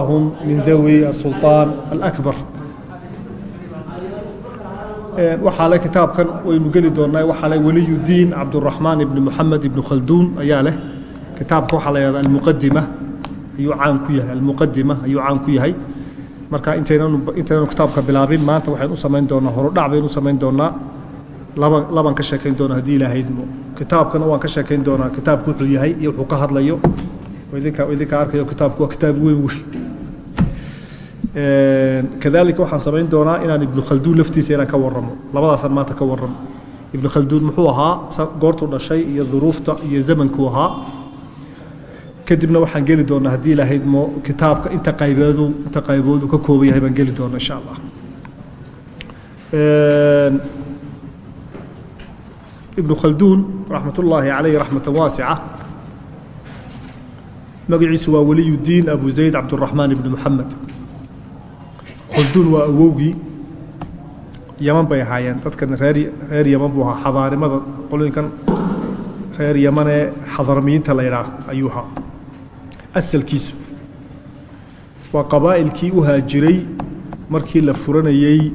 هم من ذوي السلطان الأكبر waxaa le kitaabkan waynu geli doonaa waxaa le weliyudiin cabduraxmaan ibni moxamed ibni khalduun ayaa leh kitaabka waxaa la yahahda almuqadima ayuu caan ku yahay almuqadima ayuu caan ku yahay marka intaynanu intaynanu kitaabka bilaabin maanta waxaynu u samayn doonaa horudhac baynu u samayn doonaa laba labaan ka sheekayn doonaa haddii ilahaydmo kitaabkana waan ka sheekayn doonaa kitaabku wuxuu yahay iyo wuxuu ka hadlayo idinka idinka arkayo kitaabku waa kitaab weyn wey kadalika waxaan samayn doonaa inaan ibnu khalduun laftiisa inaan ka warramo. Labadaasaan maanta ka warramo. Ibnu khalduun muxuu ahaa goortuu dhashay iyo duruufta iyo zamankuu ahaa. Kadibna waxaan geli doonaa haddii ilahaydmo kitaabka inta qaybeedu inta qayboodu ka kooban yahay baan geli doonaa insha allah. Ibnu khalduun raxmat ullaahi calayhi raxmatan magaciisu waa weliyudiin abu zayd cabduraxmaan ibni moxamed khulduun waa awowgii. Yaman bay ahaayeen. Dadkan reer reer yaman buu ahaa. Xadaarimada qolooyinkan reer yaman ee xadarmiyiinta la ydhaah ayuu ahaa. Asalkiisu waa qabaa'ilkii u haajiray markii la furanayey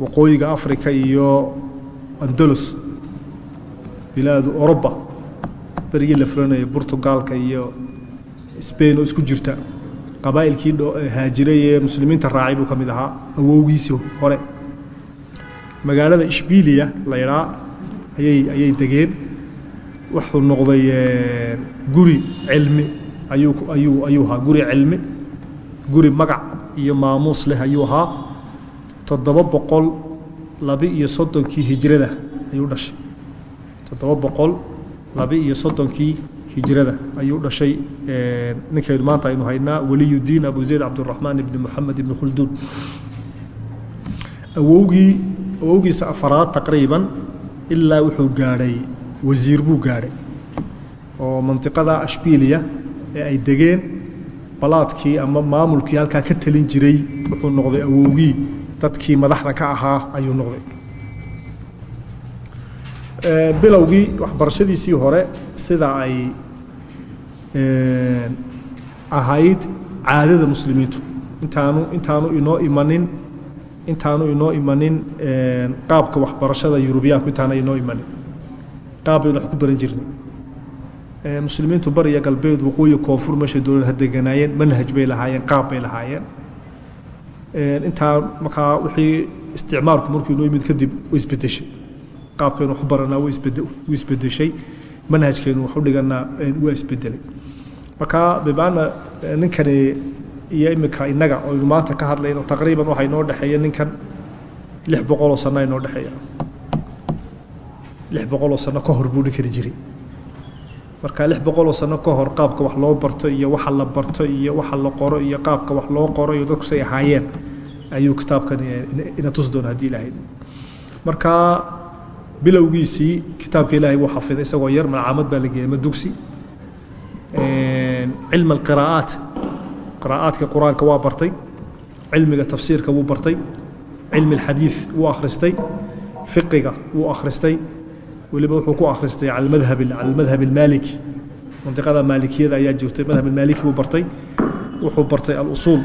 waqooyiga africa iyo andalos bilaadu oroba berigii la furanayay burtugaalka iyo sbain oo isku jirta. Qabaa'ilkii haajiray ee muslimiinta raacay buu ka mid ahaa awowgiisii hore. Magaalada ishbiliya la ydhaa ayay ayay degeen. Wuxuu noqday guri cilmi. Ayuu ayuu ayuu ahaa guri cilmi. Guri magac iyo maamuus leh ayuu ahaa. Toddoba boqol laba-iyo soddonkii hijrada ayuu dhashay. Toddoba boqol laba-iyo soddonkii hijrada ayuu dhashay ninkaynu maanta aynu haynaa weliyudiin abu zayd cabduraxmaan ibni moxamed ibni khulduun awowgii awowgiisa afaraad taqriiban ilaa wuxuu gaadhay wasiir buu gaadhay oo mantiqada ashbiliya ee ay degeen balaadkii ama maamulkii halkaa ka talin jiray wuxuu noqday awowgii dadkii madaxda ka ahaa ayuu noqday. Bilowgii waxbarashadiisii hore sida ay ahayd caadada muslimiintu. Intaanu intaanu inoo imanin intaanu inoo imanin qaabka waxbarashada yurubiyaanku intaana inoo imanin. Qaab baynu wax ku baran jirnay. Muslimiintu bariya galbeed waqooyi koonfur meeshay doolan ha deganaayeen manhaj bay lahaayeen qaab bay lahaayeen. Intaa markaa wixii isticmaalku markuu inoo yimid kadib way isbedeshay qaabkaynu wax baranaa wuu isbedeshay manhajkeenu wax u dhiganaa waa isbedelay. Marka bimaana ninkani iyo iminka innaga oynu maanta ka hadlayno taqriiban waxaa inoo dhexeeya ninkan lix boqoloo sano inoo dhexeeya. Lix boqoloo sano ka hor buu dhinkani jiray. Marka lix boqoloo sano ka hor qaabka wax loo barto iyo waxa la barto iyo waxa la qoro iyo qaabka wax loo qoro iyo dadku say ahaayeen ayuu kitaabkan ina tusi doona haddii ilaahay. Marka bilowgiisii kitaabka ilaahay wuu xafiday isagoo yar malcaamad baa la geeyay ama dugsi cilm alqiraa'aat. Qiraa'aadka qur'aanka waa bartay cilmiga tafsiirka wuu bartay cilmi alxadiid wuu akhristay fiqiga wuu akhristay weliba wuxuu ku akhristay cala madhab almaaliki. Mantiqada maalikiyada ayaa jirtay madhab almaaliki buu bartay wuxuu bartay alusuul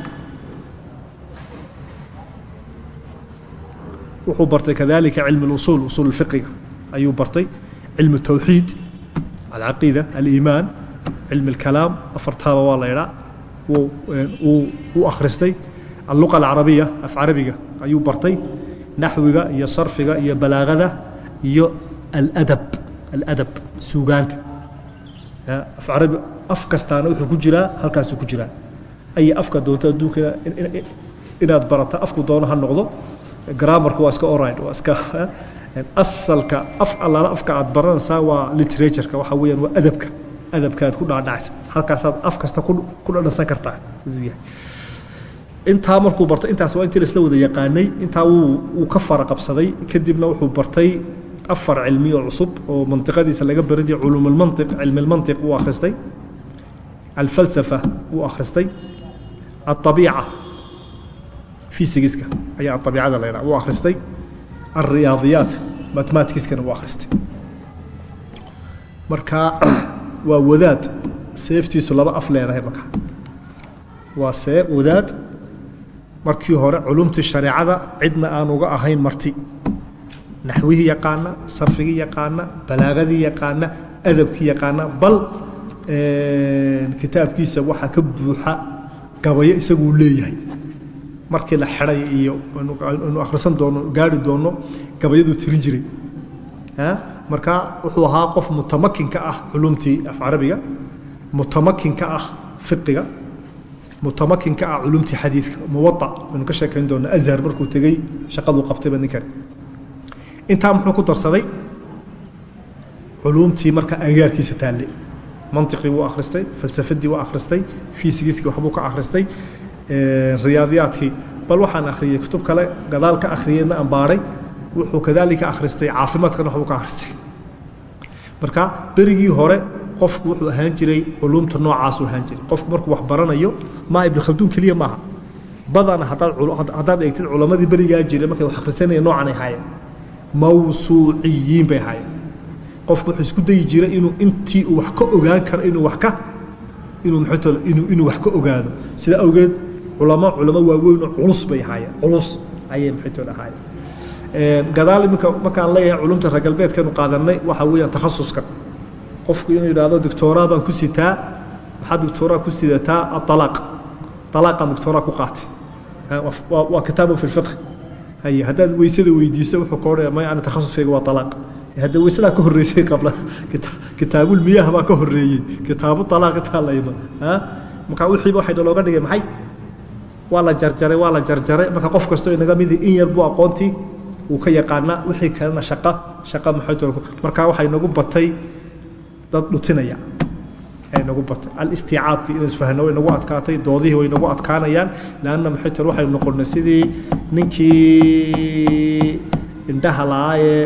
wuxuu bartay kadalika cilmi اlusuul usuul اfiqiga ayuu bartay cilmi الtawxiid alcaqiida aliimaan cilmi اlkalaam afartaaba waa la ydhaa wuu akhristay alluqa alcarabiya af carabiga ayuu bartay naxwiga iyo sarfiga iyo balaagada iyo aladab aladab suugaanka af arabi af kastaana wuxuu ku jiraa halkaasuu ku jiraa ay afka doonto adduunka inaad barato afku doono ha noqdo graamarku waa iska oride waa iska asalka af allaala afka aad baranaysaa waa literatureka waxa weeyaan waa adabka adabka aad ku dhaadhacaysa. Halkaasaad af kasta ku dhadhansan kartaa. Siduu yahay. Intaa markuu bartay intaas waa intii la isla wada yaqaanay intaa wuu ka fara qabsaday kadibna wuxuu bartay afar cilmi oo cusub oo mantiqadiisa laga baran jiray culuum almantiq cilmi almantiq wuu akhristay alfalsafa wuu akhristay alطabiica fysigiska ayaa abiicada la ydhaha wuu akhristay alriyaadiyaat mathematikiskana wuu akhristay marka waa wadaad seeftiisu laba af leedahay marka. Waa see wadaad markii hore culumtii shareecada cidna aan uga ahayn marti. Naxwihii yaqaana sarfigii yaqaana balaagadii yaqaana adabkii yaqaana bal kitaabkiisa waxaa ka buuxa gabayo isaguu leeyahay markii la xidhay iyo anu akhrisan doono gaari doono gabayaduu tirin jiray. Marka wuxuu ahaa qof mutamakinka ah culumtii af carabiga mutamakinka ah fiqiga mutamakinka ah culumtii xadiidka muwaa aynu ka sheekayn doona azhar markuu tegey shaqaduu qabtayba ninkani intaa muxuu ku darsaday? Culumtii marka agaarkiisa taalle mantiqii wuu akhristay falsafadii wuu akhristay fiisigiskii waxbuu ka akhristay riyaadiyaadkii bal waxaan akhriyey kutub kale gadaal ka akhriyeyna aan baaray. Wuxuu kadaalika akhristay caafimaadkana waxbuu ka akhristay marka berigii hore qofku wuxuu ahaan jiray culumta noocaasuu ahaan jiray. Qofku markuu wax baranayo maa ibnu khalduun keliya maaha. Badana haddaad eegtid culammadii berigaa jiray markay wax akhrisanaya noocan ay ahaayeen mawsuuciyiin bay ahaayeen qofku wuxuu isku dayi jiray inuu intii uu wax ka ogaan karo inuu wax ka inuu inuu wax ka ogaado. Sida awgeed culamo culamo waaweyn oo culus bay ahaayeen. Culus ayay maxay tool ahaayeen gadaal iminka markaan leeyahay culumta reer galbeedkanu qaadanay waxa weeyaan takhasuska. Qofku inuu yidhaahdo doctoraa baan ku sitaa. Maxaa doctoraa ku sidataa? Aalaaq alaaqaan doctoraa ku qaatay. Waa kitaabun fi lfiqh haye haddaad weysada weydiiso wuxuu ka odhanaya may ana takhasuskayga waa alaaq hadda weysadaa ka horreysay qabla. Kitaabulmiyaah baa ka horreeyey. Kitaabu alaaq intaa layma marka wixiiba waxay nalooga dhigay maxay waa la jarjaray waa la jarjaray. Marka qof kastoo inaga midi in yar buu aqoontii uu ka yaqaanaa wixii kalena shaqa shaqa maxay tol marka waxay nagu batay dad dhutinaya. Ay nagu batay. Alistiicaabkii inaan isfahno way nagu adkaatay doodihii way nagu adkaanayaan. Leanna maxay tol waxaynu noqonnay sidii ninkii indhaha la'aayee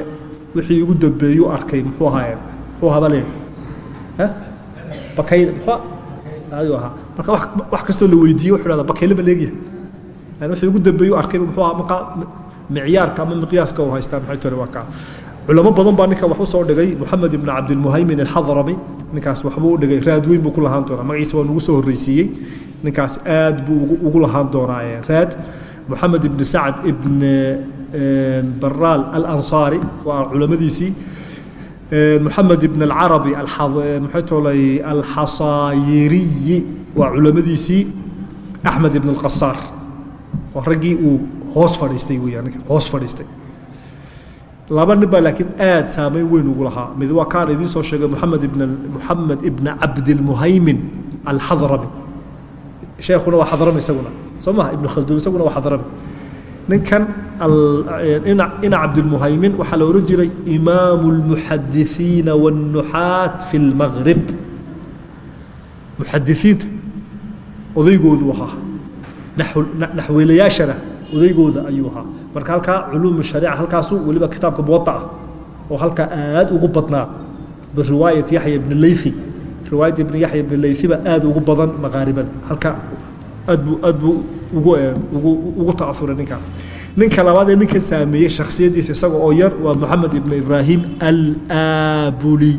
wixii ugu dambeeyuu arkay muxuu ahaayeen? Muxuu ahaa bale? Bakayle muxuu ayuu ahaa marka wax kastoo la weydiiyey wuxuu dhahdaa bakayle ma leegyahay. Yani wixii ugu dambeeyuu arkay muxuu ahaa marka micyaarka ama miqyaaska uu haystaa? Maxay tole waa kaa badan baa ninka wax u soo dhigay moxamed ibn cabdilmuhaymin alxadrami ninkaas waxbuu u dhigay raad weyn buu ku lahaan doonaa. Magaciisa waa nugu soo horreysiiyey. Ninkaas aad buu ugu lahaan doonaa raad. Moxamed ibn sacd ibn baraal alansaari waa culamadiisii moxamed ibn alcarabi maxay tolay alxasaayiriyi waa culamadiisii axmed ibn alqasaar waa raggii uu hoos fadhiistay weeyaan ninka hoos fadhiistay. Laba nin baa laakiin aad saameyn weyn ugu lahaa. Mid waa kaan idiin soo sheegay moxamed ibn moxamed ibn cabdilmuhaymin alxadrami sheekhuna waa xadrami isaguna. Soo maha ibnu khalduun isaguna waa xadrami ninkan ina cabdilmuhaymin waxaa la ohan jiray imaamu اlmuxadisiina wاnnuxaat fi اlmagrib muxadisiinta odaygoodu ahaa naxweylayaashana odaygooda ayuu ahaa marka halkaa culuum shariica halkaasu weliba kitaabka muwaطa ah oo halkaa aad ugu badnaa biriwaayat yaxya ibn leythi riwaayadda ibn yaxya ibn leythiba aad ugu badan maqaaribada halka aad buu aad buu ugu ugu ugu ta'asuray ninka ninka labaad ee ninka saameeyey shakhsiyaddiisa isaga oo yar waa moxamed ibn ibraahim alaabuli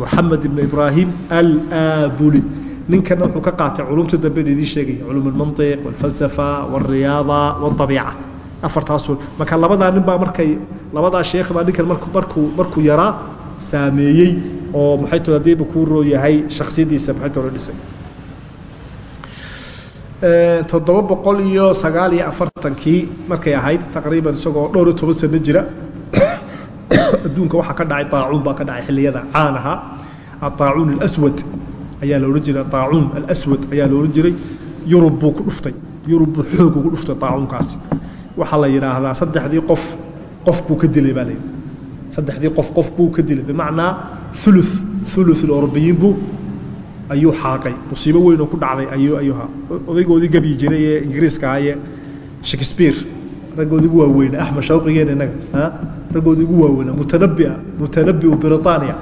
moxamed ibn ibraahim alaabuli ninkana wuxuu ka qaatay culumta dambe idiin sheegaya culum almantiq walfalsafa walriyaada walطabiica afartaasu marka labadaa nin baa markay labadaa sheekh baa ninkan marku markuu markuu yaraa saameeyey oo maxay tole hadiiba kuu roo yahay shakhsiyaddiisa maxay tole dhisay toddoba boqol iyo markay ahayd taqriiban isagoo dhowr toban sano jira. Adduunka waxaa ka dhacay daacuun baa ka dhacay xilliyada caan ahaa alaswad ayaa la odhan jiray. Daacuun alaswad ayaa la odhan jiray. Yurub buu ku dhuftay. Yurub buu xoog ugu dhuftay daacuunkaasi waxaa la yidhaahdaa saddexdii qof qof buu ka dilay baa layidhi saddexdii qof qof buu ka dilay. Bimacnaa ulu ulu اlorobiyiin buu ayuu xaaqay. Musiibo weyn oo ku dhacday ayuu ayuu odaygoodii gebyi jiray ee ingiriiska ahaye shakespeare. Raggoodii ugu waaweyna axmed shawqigeen innaga raggoodii ugu waaweyna mutanabia mutanabiu britania.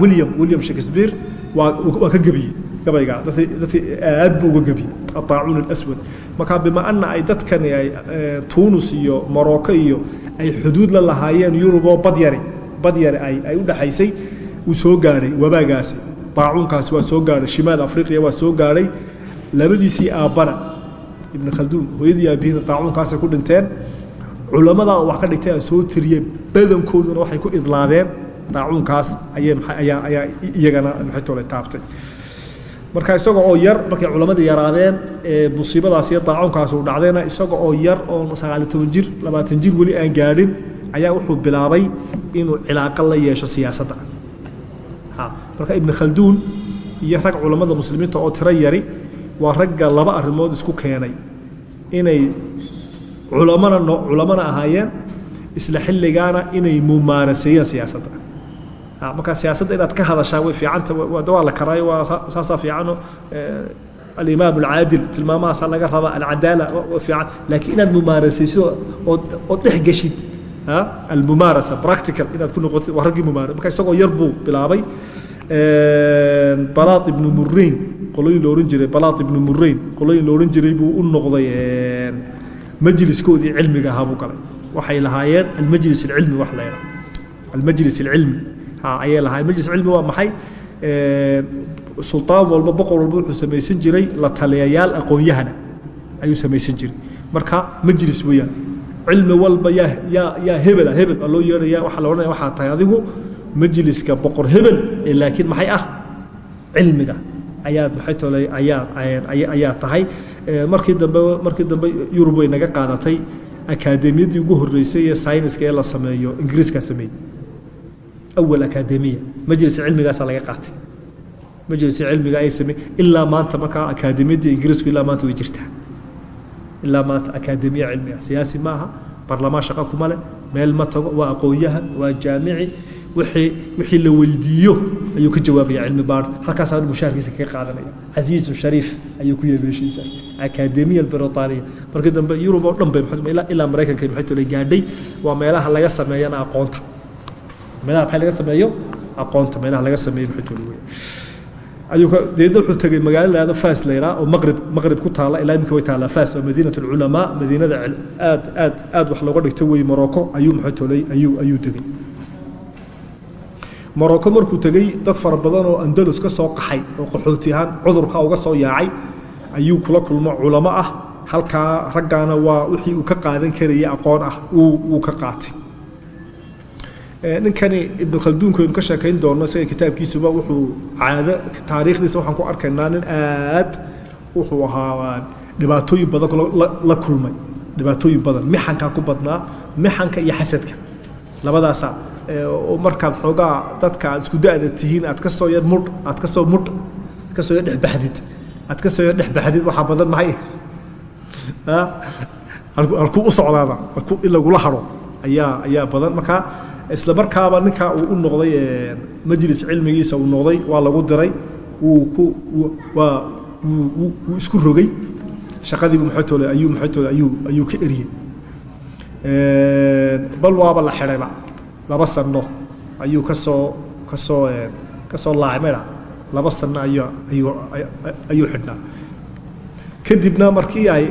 William william shakespeare waa waa ka gebiyey gabaygaa dadki dadki aad buu uga gebiyey adaacuun alaswad. Marka bima ana ay dadkani ay tunis iyo morocco iyo ay xuduud la lahaayeen yuruboo badyari badyari ay ay u dhexaysay uu soo gaadhay wabaagaasi daacuunkaasi waa soo gaadhay shimaal afriqiya waa soo gaadhay labadiisii aabbana ibn khalduun hooyadii aabihina daacuunkaasay ku dhinteen. Culamadaa wax ka dhigtay aan soo tiriyeen. Badankooduna waxay ku idlaadeen daacuunkaas ayay ayaa iyagana maxaytoole taabtay. Marka isaga oo yar markay culamadii yaraadeen ee musiibadaas iyo daacuunkaas uu dhacdayna isaga oo yar oo sagaaliyo toban jir labaatan jir weli aan gaadhin ayaa wuxuu bilaabay inuu cilaaqo la yeesho siyaasadda marka ibn khalduun iyo rag culammada muslimiinta oo tiro yari waa ragga laba arrimood isku keenay. Inay culamana culamana ahaayeen isla xilligaana inay mumaaraseeyeen siyaasadda. Marka siyaasadda inaad ka hadashaa way fiicanta waa la karaayo waa saasaa fiicano alimaam alcaadil tilmaamahaasaa laga rabaa alcadaala waa fiican. Laakiin inaad mumaarasayso ood dhex geshid almumaarasa practical inaad ku noqotid waa raggii mumaara marka isagoo yar buu bilaabay balaad ibnu murayn qolooyin la odhan jiray balaad ibnu murayn qolooyin la odhan jiray buu u noqday majliskoodii cilmiga ahaa buu galay. Waxay lahaayeen almajlis alcilmi wax la yidhaha almajlis alcilmi. Ha ayay lahaayeen. Majlis cilmi waa maxay? Sultaan walba boqor walba wuxuu samaysan jiray la taliyayaal aqoon-yahana ayuu samaysan jiray. Marka majlis weeyaan cilmi walba yaa yaa yaa hebela hebel baa loo yeedhaya waxaa la odhanaya waxaa tahay adigu majliska boqor hebel ee laakiin maxay ah? Cilmiga. Ayaad maxay tolay ayaa tahay. Markii dambe markii dambe yurub way naga qaadatay. Akaademiyaddii ugu horreysay ee sayniska ee la sameeyo ingiriiskaa sameeyey. Awal akaademiya. Majlis cilmigaasaa laga qaatay. Majlis cilmiga ay sameey ilaa maanta markaa akaademiyaddii ingiriisku ilaa maanta way jirtaa. Ilaa maanta akaademiya cilmiga. Siyaasi ma aha. Barlamaan shaqo kuma leh. Meel ma tago. Waa aqoon-yahan waa jaamici wixii la weydiiyo ayuu ka jawaabaya cilmi baar. Halkaasaa mushaharkiisa kaga qaadanaya casiisu shariif ayuu ku yahay meeshiisaas akaademiya britaniya markii dambe yurub oo dhan bay ilaa maraykanka maxay tole gaadhay. Waa meelaha laga sameeyana aqoonta. Meelaha maxay laga sameeyo? Aqoonta. Meelaha laga sameeyo maxay tole weeye ayuu ka deedna wuxuu tegey magaalo la yahdo fas la yidhaha oo maqrib maqrib ku taala ilaa iminka way taallaa fas waa madiinat alculamaa madiinada aad aad aad wax looga dhigto wey morocco ayuu maxay tolay ayuu ayuu tegey morocco markuu tegey dad fara badan oo andalus ka soo qaxay oo qaxooti ahaan cudurka uga soo yaacay ayuu kula kulmo culamo ah halkaa raggaana waa wixii uu ka qaadan karayay aqoon ah uu uu ka qaatay. Ninkani ibnu khalduunku aynu ka sheekayn doonno isaga kitaabkiisuba wuxuu caado taariikhdiisa waxaan ku arkaynaa nin aad wuxuu ahaa dhibaatooyin badan la kulmay dhibaatooyin badan mixankaa ku badnaa mixanka iyo xasadka labadaasa markaad xoogaa dadka aad isku da-da tihiin aad ka soo yar mudh aad ka soo mudh ka soo yar dhexbaxdid aad ka soo yar dhexbaxdid waxaa badan maxay halkuu u socdaada halkuu in lagula haro ayaa ayaa badan. Markaa isla markaaba ninkaa uu u noqday majlis cilmigiisa uu noqday waa lagu diray wuu ku waa wuu isku rogay. Shaqadiibu maxaytoole ayuu maxaytoole ayuu ayuu ka eriyey bal waaba la xidhayba laba sano ayuu ka soo ka soo ka soo laacmayda laba sano ayuu ayuu xidhnaa. Kadibna markii ay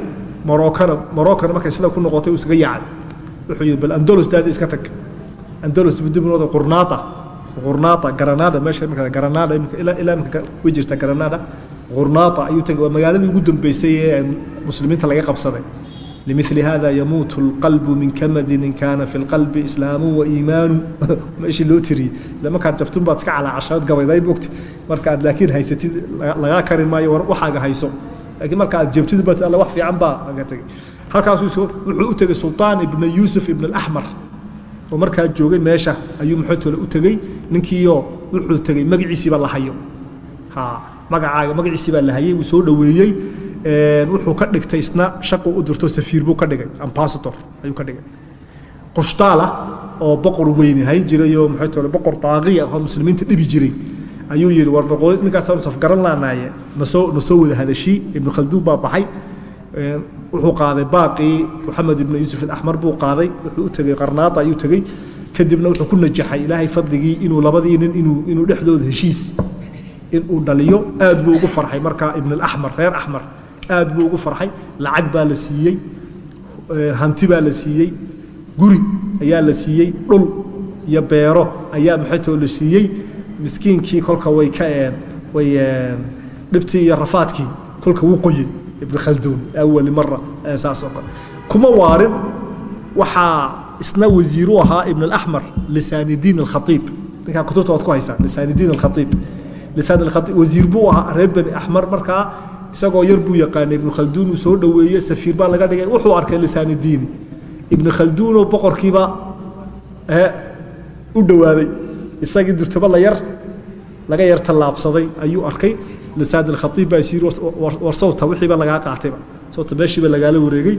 morocana morocana markay sida ku noqotay uu isaga yaacay. Wuxuu yidhi bal andalus daadi iska tag. Andalus dibnooda qurnaata qurnaata granada meesha marka granada ilaa imika way jirta granada. Qurnaata ayuu tagay waa magaaladii ugu dambeysay ee muslimiinta laga qabsaday لمثل هذا يموت القلب من كمد إن كان في القلب إسلام وإيمان ماشي لو تري لما كانت جبتون باتك على عشرات قبل ذي بوقت مركز لكن هيستي لغا كريم ما يور وحاجة هيسو لكن مركز جبتون بات الله وحفي عن با halkaas wuxuu u tegey sultaan ibn yuusuf ibn alaxmar oo markaa joogay meesha ayuu maxootole u tegey ninkiioo wuxuu tegey magaciisiiba la hayo ha magacaaga magaciisiibaa la hayay wuu soo dhoweeyey wuxuu ka dhigtay isna shaqu u dirto safiir buu ka dhigay ambassador ayuu ka dhigay. Qushtaala oo boqor weyne hayn jiray oo maxootole boqor daaqiya oo muslimiinta dhibi jiray ayuu yidhi war boqor ninkaasaan safgaran laanaaye nasoo nasoo wada hadashii ibnu khalduun baa baxay. Wuxuu qaaday baaqii moxamed ibnu yuusuf alaxmar buu qaaday wuxuu u tegey qarnaada ayuu tegey kadibna wuxuu ku najaxay ilaahay fadligii inuu labadii nin inuu inuu dhexdooda heshiis inuu dhaliyo aad buu ugu farxay markaa ibn alaxmar reer axmar aad buu ugu farxay lacag baa la siiyey hanti baa la siiyey guri ayaa la siiyey dhul iyo beero ayaa maxaytoo la siiyey. Miskiinkii kolka way ka way dhibtii iyo rafaadkii kolka wuu qoyey ibn khalduun awali mara saas oo kale. Kuma waarin waxaa isna wasiiru ahaa ibn alaxmar lisaanidiin alkhaiib ninkaa kutubta waad ku haysaa lisaanidiin alkhaiib lisaan wasiir buu ahaa reer bani axmar markaa isagoo yar buu yaqaanay ibnu khalduun uu soo dhoweeyey safiir baa laga dhigay. Wuxuu arkay lisaanidiini. Ibnu khalduunoo boqorkiiba u dhowaaday isagii durtaba la yar laga yar tallaabsaday ayuu arkay. Lisaan alkhaiib baa isiir war sawta wixiiba lagaa qaatayba sawta meeshiiba lagaala wareegay.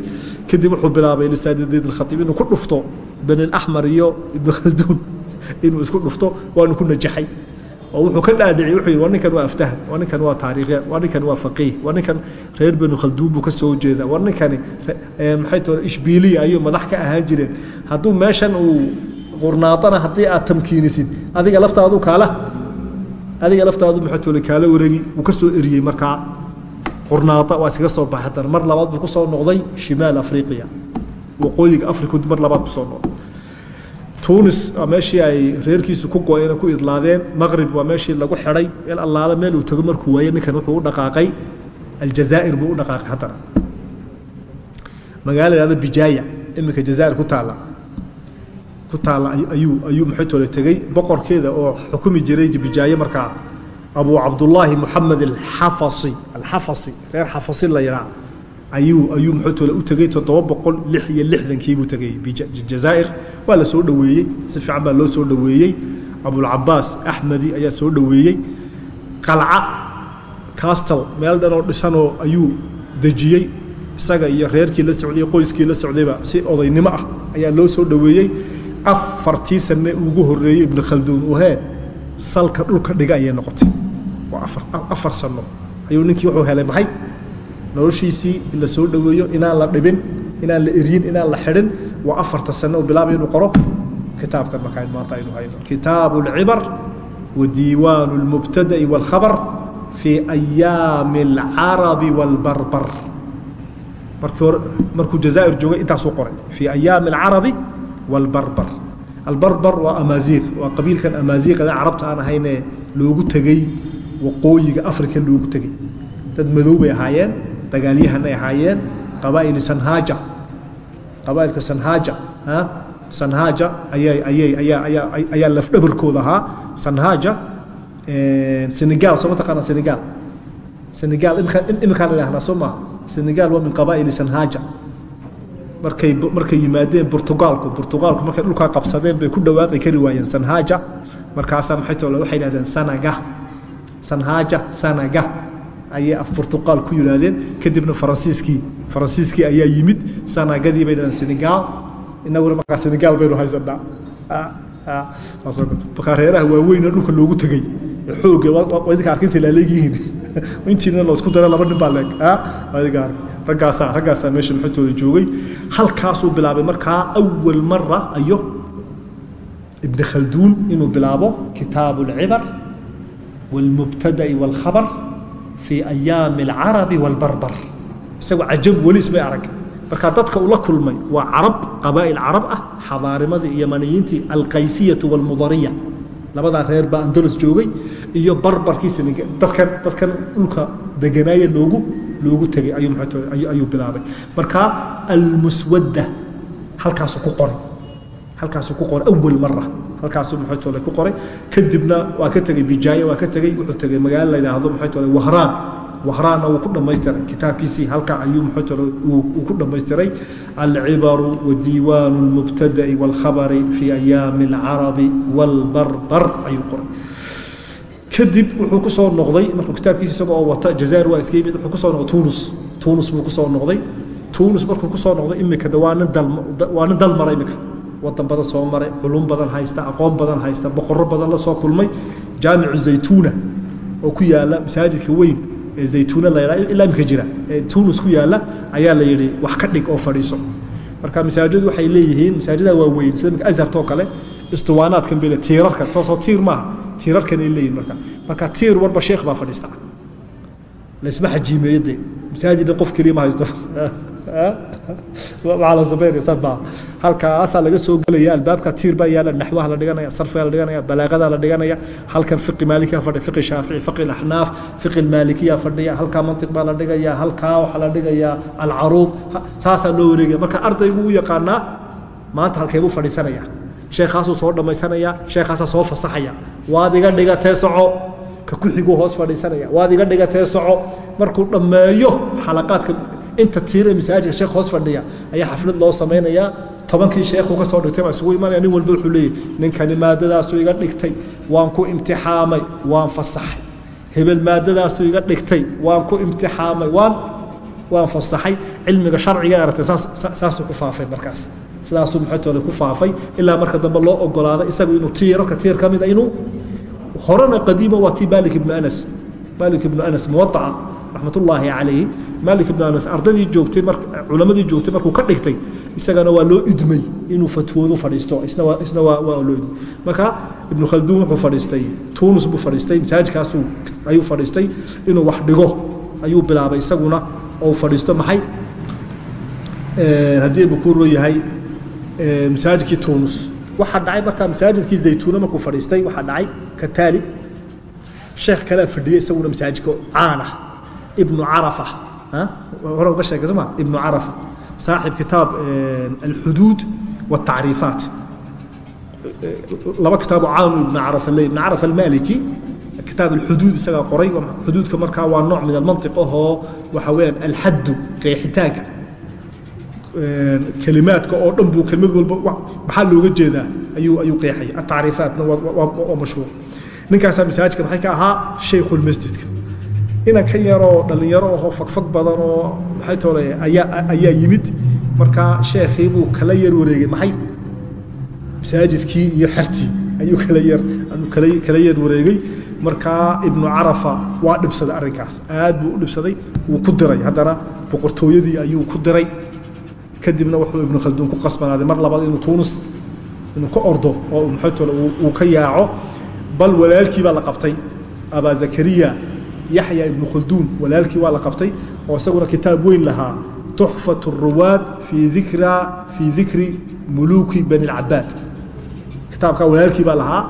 Kadib wuxuu bilaabay lisaanidiin alkhaiib inuu ku dhufto bani alaxmar iyo ibnu khalduun. Inuu isku dhufto waanu ku najaxay oo wuxuu ka dhaadhiciyey wuxuu waa ninkan waa aftahan waa ninkan waa taariikhya waa ninkan waa faqiih waa ninkan reer banu khalduun buu ka soo jeeda waa ninkani maxay tahay ishbiiliya ayuu madax ka ahaan jireen. Hadduu meeshan uu qurnaadana haddii aad tamkiinisid adiga laftaadu kaala adiga laftaadu maxay tahay kaala wareegi wuu ka soo eriyey markaa. Qurnaada waa iskaga soo baxay haddana mar labaad buu ku soo noqday shimaal afriqiya waqooyiga afrika mar labaad ku soo noqday tunis waa meeshii ay reerkiisu ku go-een ku idlaadeen maqrib waa meeshii lagu xidhay. Meel allaala meel uu tago markuu waaye ninkan wuxuu u dhaqaaqay. Aljazaa'ir buu u dhaqaaqay haddana. Magaalo lahahdo bijaaya iminka jazaa'ir ku taalla. Ku taalla ayuu ayuu maxaytole tegey. Boqorkeeda oo xukumi jiray bijaaye markaa abu cabdullaahi moxamed alxafasi alxafasi reer xafasi la yidhaa ayuu ayuu muxuutole u tegey toddoba boqol lix iyo lixdankii buu tegey. Jazaa'ir waa la soo dhoweeyey. Si fiican baa loo soo dhoweeyey. Abulcabaas axmedi ayaa soo dhoweeyey. Qalca castal meel dhanoo dhisanoo ayuu dejiyey. Isaga iyo reerkii la socday qoyskii la socdayba si odaynimo ah ayaa loo soo dhoweeyey. Afartii sane ugu horreeyey ibnu khalduun uhee salka dhulka dhiga ayay noqotay. Waa afar afar sano. Ayuu ninkii wuxuu helay maxay noloshiisii in la soo dhoweeyo inaan la dhibin inaan la eryin inaan la xidhin waa afarta sane uu bilaabay inuu qoro. Kitaabkan markaa maanta aynu hayno. Kitaabu alcibar wa diiwaanu almubtada'i waalkhabar fii ayaami alcarabi waalbarbar markii hore markuu jazaa'ir joogay intaasuu qoray. Fii ayaami alcarabi waalbarbar albarbar waa amaaziiq waa qabiilkan amaaziiqada carabta aan ahaynee loogu tegey waqooyiga afrika loogu tegey dad madow bay ahaayeen dagaalyahanay ahaayeen qabaa'il sanhaaja. Qabaa'ilka sanhaaja ha? Sanhaaja ayay ayay ayaa ayaa ayaa lafdhabarkooda ahaa. Sanhaaja senegal soo ma taqaana senegal senegal imika imikaan idhahnaa soo maaha senegal waa min qabaa'ili sanhaaja. Markay markay yimaadeen burtugaalku burtugaalku markay dhulkaa qabsadeen bay ku dhawaaqi kari waayeen sanhaaja. Markaasaa maxay tole waxay yidhahdeen sanaga. Sanhaaja sanaga ayay af burtuqaal ku yidhaahdeen kadibna faransiiskii faransiiskii ayaa yimid sanagadii bay dhahdeen senegal inaguna markaa senegal baynu haysanaa markaa reeraha waaweyna dhulka loogu tegey xooga idinka arkinta laaleegyihiin intiina loosku dara laba nin baa leeg. Ark raggaasaa raggaasaa meesha maxaytooda joogay. Halkaasuu bilaabay markaa awal mara ayo ibn khalduun inuu bilaabo kitaabu alcibar waalmubtada'i waalkhabar fii ayaami alcarabi waalbarbar isagoo cajab weli ismay arag markaa dadka ula kulmay waa carab qabaa'il carab ah xadaarimadii yamaniyiintii alqaysiyatu waalmudariya labadaa reer baa andalos joogay iyo barbarkii senegal dadkan dadkan dhulka deganaaye loogu loogu tegey ayuu bilaabay. Markaa almuswadda halkaasuu ku qoray. Halkaasuu ku qoray awal mara halkaasuu maxay tole ku qoray. Kadibna waa ka tegey bijaaye waa ka tegey wuxuu tegey magaalo la yidhaahdo maxay tole wahraan wahraanna wuu ku dhammaystiray. Kitaabkiisii halka ayuu maxay tole uu ku dhammaystiray. Alcibaru wadiiwaanu almubtada'i waalkhabari fii ayaami alcarabi waalbarbar ayuu qoray. Kadib wuxuu ku soo noqday markuu kitaabkiisa isagoo oo wata jazaa'ir waa iska yimid wuxuu ku soo noqday tuunus. Tuunus buu ku soo noqday. Tuunus markuu ku soo noqday imika de waa nin dal waa nin dal mara imika wadan badan soo maray culum badan haysta aqoon badan haysta boqorro badan la soo kulmay jaamicu zaytuuna oo ku yaalla masaajidka weyn ee zaytuuna la ilaa imika jira ee tuunus ku yaalla ayaa la yidhi wax ka dhig oo fadhiiso. Marka masaajiddu waxay leeyihiin masaajida waa weyn sida imika azhartoo kale istuwaanaadkan bay tiirarkan soo soo tiir maaha tiirarkan ay leeyihiin marka. Marka tiir warba sheekh baa fadhiista. Laysma xajiimeeyo dee masaajidna qof keliya ma haysto halkaasaa laga soo gelaya albaabka tiir baa yaalla naxwaha la dhiganaya sarfiga la dhiganaya balaaqada la dhiganaya. Halkan fiqi maalikiya fadhiya fiqi shaafici fiqi axnaaf fiqi maalikiya fadhiya. Halkaa mantiq baa la dhigaya halkaa waxaa la dhigayaa alcaruud. Saasaa loo wareegaya marka ardaygu u yaqaanaa maanta halkee buu fadhiisanaya. Sheekhaasuu soo dhammaysanaya sheekhaasaa soo fasaxaya waad iga dhigatee soco. Ka ku-xiguu hoos fadhiisanaya. Waad iga dhigatee soco. Markuu dhammeeyo xalaqaadka inta tiir masaajidka sheekh hoos fadhiya ayaa xaflad loo samaynayaa tobankii sheekhu ka soo dhigtay baa isugu imanaya. Nin walba wuxuu leeyahy ninkani maadadaasuu iga dhigtay waan ku imtixaamay waan fasaxay. Hebel maadadaasuu iga dhigtay waan ku imtixaamay waan waan fasaxay. Cilmiga sharciga aragtay saas saasuu ku faafay markaas. Sidaasuu maxaytoole ku faafay ilaa marka dambe loo ogolaaday isagu inuu tiirarka tiir ka mida inuu horena qadiima waa tii malik ibnu anas. Malik ibnu anas muwadaca raxmat ullaahi calayhi malik ibnu anas ardaydii joogtay mar culamadii joogtay markuu ka dhigtay isagana waa loo idmay inuu fatwoodu fadhiisto isna waa loo idmay. Marka ibnu khalduun wuxuu fadhiistay tuunus buu fadhiistay masaajidkaasuu ayuu fadhiistay inuu wax dhigo ayuu bilaabay isaguna oo fadhiisto maxay? Haddii bukuuro yahay masaajidkii tuunus. Waxaa dhacay markaa masaajidkii zaytuuna markuu fadhiistay waxaa dhacay ka taali. Sheekh kalea fadhiyay isaguna masaajidka caan ah ibnu carafa hore uga sheegay soma ibnu carafa saaxib kitaab alxuduud watacriifaat laba kitaabo caanu ibnu carafa le ibnu carafa almaliki kitaab alxuduud isagaa qoray. Xuduudka markaa waa nooc min almantiq ahoo waxa weeyaan alxaddu qeexitaanka kelimaadka oo dhan buu kelmad walba maxaa looga jeedaa? Ayuu ayuu qeexaya. Atacriifaatna waa mashhuur ninkaasaa masaajidka maxay ka ahaa shaykhulmasjidka inanka yaroo dhallinyaro ahoo fagfag badan oo maxay toole ayaa ayaa yimid. Markaa sheekhii buu kala yar wareegay maxay? Masaajidkii iyo xertii ayuu kala yar kala yar wareegay. Markaa ibnu carafa waa dhibsaday arrinkaas aad buu u dhibsaday wuu ku diray. Haddana boqortooyadii ayuu ku diray. Kadibna wuxuu ibnu khalduun ku qasbanaaday mar labaad inuu tuunus inuu ka ordo oo maxaytole uu ka yaaco. Bal walaalkii baa la qabtay abaa zakariya yaxya ibnu khulduun walaalkii waa la qabtay oo isaguna kitaab weyn lahaa tuxfat ruwaad fii dikri muluuki bani lcabaad kitaabkaa walaalkii baa lahaa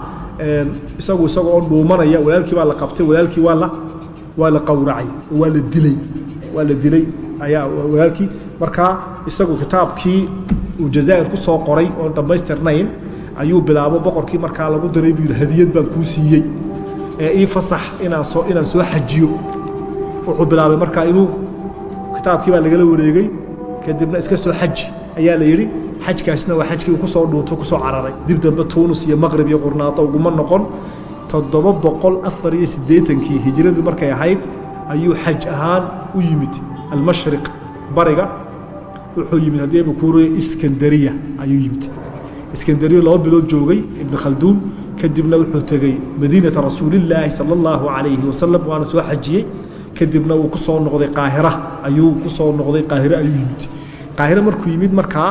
isagu isaga oo dhuumanaya walaalkii baa la qabtay walaalkii waa waa la qowracay waa la dilay waa la dilay ayaa walaalkii. Markaa isagu kitaabkii uu jazaa'ir ku soo qoray oon dhammaystirnayn ayuu bilaabo boqorkii markaa lagu diray buu yidhi hadiyad baan kuu siiyey ee ii fasax inaan soo inaan soo xajiyo. Wuxuu bilaabay markaa inuu kitaabkii baa lagala wareegay kadibna iska soo xaji ayaa la yidhi xajkaasna waa xajkii uu ku soo dhuunto ku soo cararay. Dib dambe tuunus iyo maqrib iyo qurnaato uguma noqon toddoba boqol afar iyo siddeetankii hijradu markay ahayd ayuu xaj ahaan u yimid almashriq bariga. Wuxuu yimid haddii abu kuuriye iskandariya ayuu yimid. Iskandariya laba bilood joogay ibn khalduun kadibna wuxuu tegey madiinata rasuulillaahi sala allahu calayhi wasalam waana soo xajiyey. Kadibna uu ku noqday qaahira ayuu ku noqday qaahire ayuu yimid. Qaahire markuu yimid markaa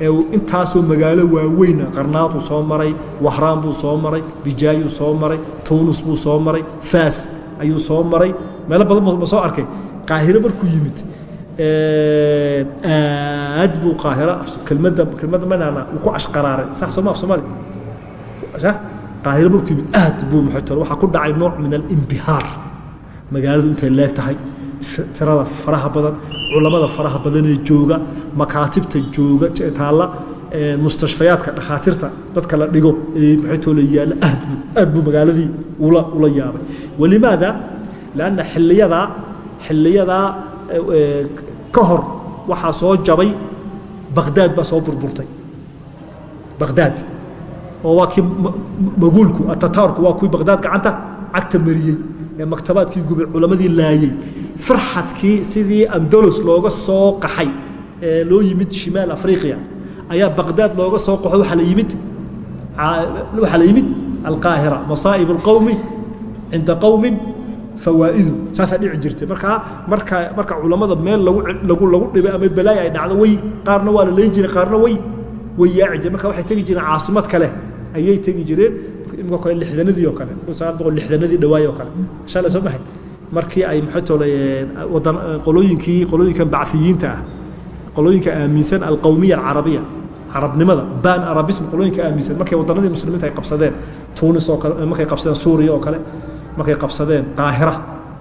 ee intaasoo magaalo waaweyna qarnaaduu soo maray wahraan buu soo maray bijaayuu soo maray tuunus buu soo maray faas ayuu soo maray. Meelo badan ma soo arkay. Qaahire markuu yimid aad buu qaahira kelmadda kelmadda manaana uu ku ashqaraaray. Sax sooma af soomaali yimid aad buu waxaa ku dhacay nooc min alimbihaar magaaladu intay leeg tahay. Tirada faraha badan culamada faraha badanee jooga makaatibta jooga taalla mustashfayaadka dhakhaatiirta dadka la dhigo ee tole yaalla aad buu aad buu magaaladii ula yaabay. Walimaada lanna xiliyadaa xiliyadaa ka hor waxaa soo jabay baqdaad baa soo burburtay. Baqdaad oo waa kii maguulku atataarku waa kuwii baqdaad gacanta cagta mariyey ee maktabaadkii gubay culamadii laayey firxadkii sidii andalos looga soo qaxay ee loo yimid shimaal afriqiya ayaa baqdaad looga soo qaxo waxaa la yimid waxaa la yimid alqaahira masaa'ib alqowmi cinda qowmin fawaa'idu saasaa dhici jirtay. Markaa marka marka culammada meel lagu lagu dhibay ama balaaya ay dhacdo way qaarna waa la leyn jiray qaarna way way yaaci jireen marka waxay tegi jireen caasimad kale ayay tegi jireen imika kale lixdanadii oo kale sagaal boqol lixdanadii dhawaay oo kale. Shalay soo mahay markii ay maxay tole wadan qolooyinkii qolooyinkan bacthiyiinta ah qolooyinka aaminsan alqowmiya alcarabiya carabnimada ban arabism qolooyinka aaminsan. Markay wadanadii muslimiinta ay qabsadeen tunis oo kale markay qabsadeen suuriya oo kale markay qabsadeen qaahira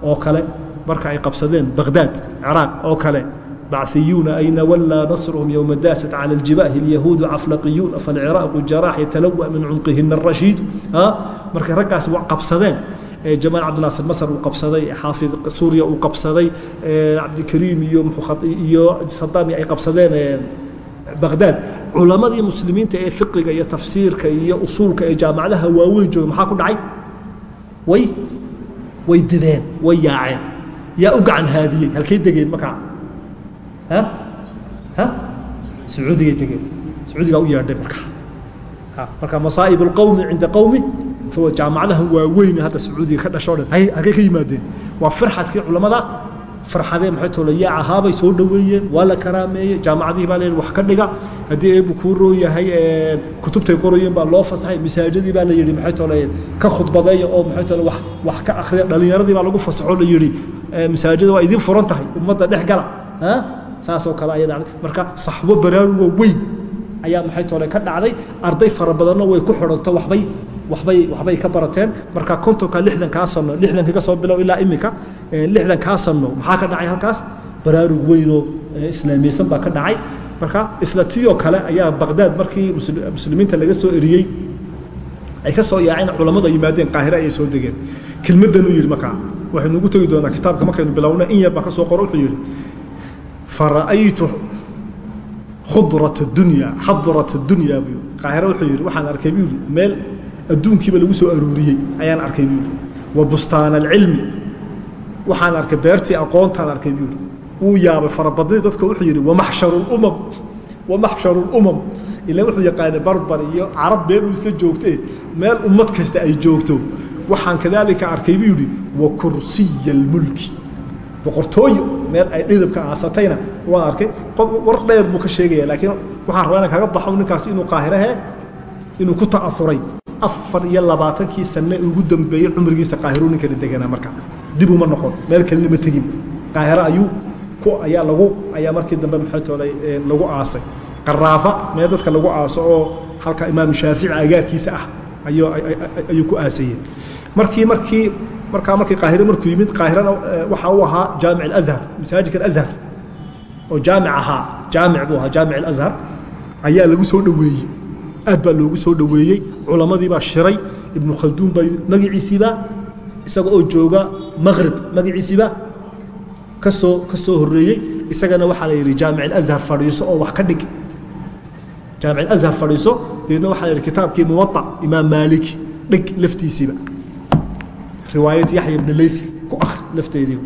oo kale marka ay qabsadeen baghdad ciraaq oo kale baciyuuna ayna wallaa nasrhum yowma daasat cala ljibaahi اlyahuudu caflaqiyuun falciraaqu jaraax yatalawa min cunqihina arashiid markay raggaas qabsadeen jamaal cabdinaasir masr uu qabsaday xaafid suuriya uu qabsaday cabdikariim iyo iyo sadaami ay qabsadeen baqdaad culamadii muslimiinta ee fiqiga iyo tafsiirka iyo usuulka ee jaamacadaha waaweyn jooga maxaa ku dhacay way way dideen way yaaceen yaa u gacan haadiyey halkay degeen markaa sacuudigay degeen sacuudigaa u yeedhay markaa marka masaa'ib اlqowmi cinda qowmi jaamacadaha waaweyn hadda sacuudiga ka dhasho dhan. Halkay ka yimaadeen. Waa firxadkii culamada farxadee maxay tole yaa ahaabay soo dhoweeyeen waa la karaameeyey jaamacadihii baa layidhi wax ka dhiga. Haddii eebu kuu roo yahay kutubtay qorayeen baa loo fasaxay masaajadii baa la yidhi maxay tole ka khudbadeeya oo maxay tole wax ka akhriya dhalinyaradii baa lagu fasaxo la yidhi. Masaajada waa idiin furan tahay ummadda dhex gala saasoo kale dhacday marka saxbo baraaruga weyn ayaa maxay tole ka dhacday. Arday fara badanna way ku xidhanto waxbay wabay waxbay ka barateen. Marka kontonka lixdankaa sano lixdanka ka soo bilow ilaa imika lixdankaa sano maxaa ka dhacay halkaas? Baraarug weynoo islaamiyeysan baa ka dhacay. Marka isla tiyoo kale ayaa baqdaad markii muslimiinta laga soo eriyey ay ka soo yaaceen culammadu yimaadeen qaahire ayay soo degeen. Kelmaddanuu yidhi markaa waxaynu ugu tegi doonaa kitaabka markaynu bilowna in yar baa ka soo qoro wuxuu yidhi fara'aytu khudrat dunya xadrat dunya buu qaahire wuxuu yidhi waxaan arkay buu yidhi meel adduunkiiba lagu soo aruuriyey. Ayaan arkay buuri wa bustaan alcilmi. Waxaan arkay beertii aqoontaan arkay buuri wuu yaabay farabadnii dadka wuxuu yidhi wamaxsharu lumam wamaxsharu lumam ila wuxuu yaqaanay barbar iyo carab meel uu isla joogte meel ummad kasta ay joogto. Waxaan kadaalika arkay buu yidhi wa kursiya almulki. Boqortooyo meel ay dhidibka aasatayna waan arkay. War dheer buu ka sheegaya laakiin waxaan rabaa inaan kaga baxo ninkaasi inuu qaahirahe inuu ku ta'asuray afar iyo labaatankii sane ugu dambeeyey cumrigiisa qaahiro ninkana deganaa marka. Dib uma noqon meel kalena ma tegin. Qaahiro ayuu ku ayaa lagu ayaa markii dambe maxaytoolay lagu aasay. Qaraafa meel dadka lagu aaso oo halka imaam shaafici agaarkiisa ah ayuu ku aasayey markii markii markaa markii qaahiro markuu yimid qaahirana waxa uu ahaa jaamic alazhar masaajidka alazhar oo jaamic ahaa jaamic buu ahaa jaamic alazhar ayaa lagu soo dhoweeyey. Aad baa loogu soo dhoweeyey. Culamadii baa shiray. Ibnu khalduun baa magaciisiiba isaga oo jooga maqrib magaciisiiba ka soo ka soo horeeyey isagana waxaa la yidhi jaamic alazhar fadhiiso oo wax ka dhig. Jaamic alazhar fadhiiso deedna waxaa la yidhi kitaabkii muwaa imaam maaliki dhig laftiisiiba riwaayad yaxya ibn leythi ku akri lafteediiba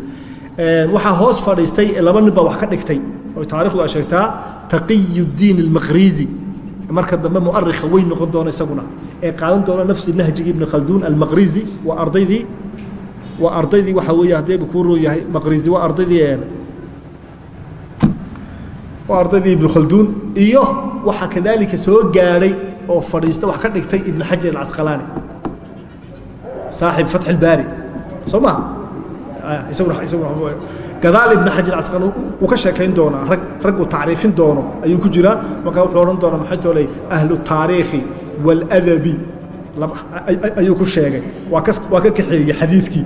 waxaa hoos fadhiistay laba nin wax ka dhigtay. Oo taarikhdu ay sheegtaa taqiy اdiin اlmaqrizi marka dambe muarikha weyn noqon doona isaguna. Ee qaadan doona nafsi nahjigi ibn khalduun almaqrizi waa ardaydii waa ardaydii waxaa weeye haddeebu kuu roo yahay maqrizi waa ardaydii waa ardaydii ibn khalduun iyo waxaa kadaalika soo gaadhay oo fadhiista wax ka dhigtay ibn xajar alcasqalaani saaxib fatx ilbaari soo ma isaguna isaguna gadaal ibn xajar casqal uu ka sheekayn doonaa rag rag uu tacriifin doono ayuu ku jiraa markaa wuxuu odhan doonaa maxay toolay? Ahlu taariikhi waaladabi ayuu ku sheegay. Waa ka waa ka kaxeeyey xadiidkii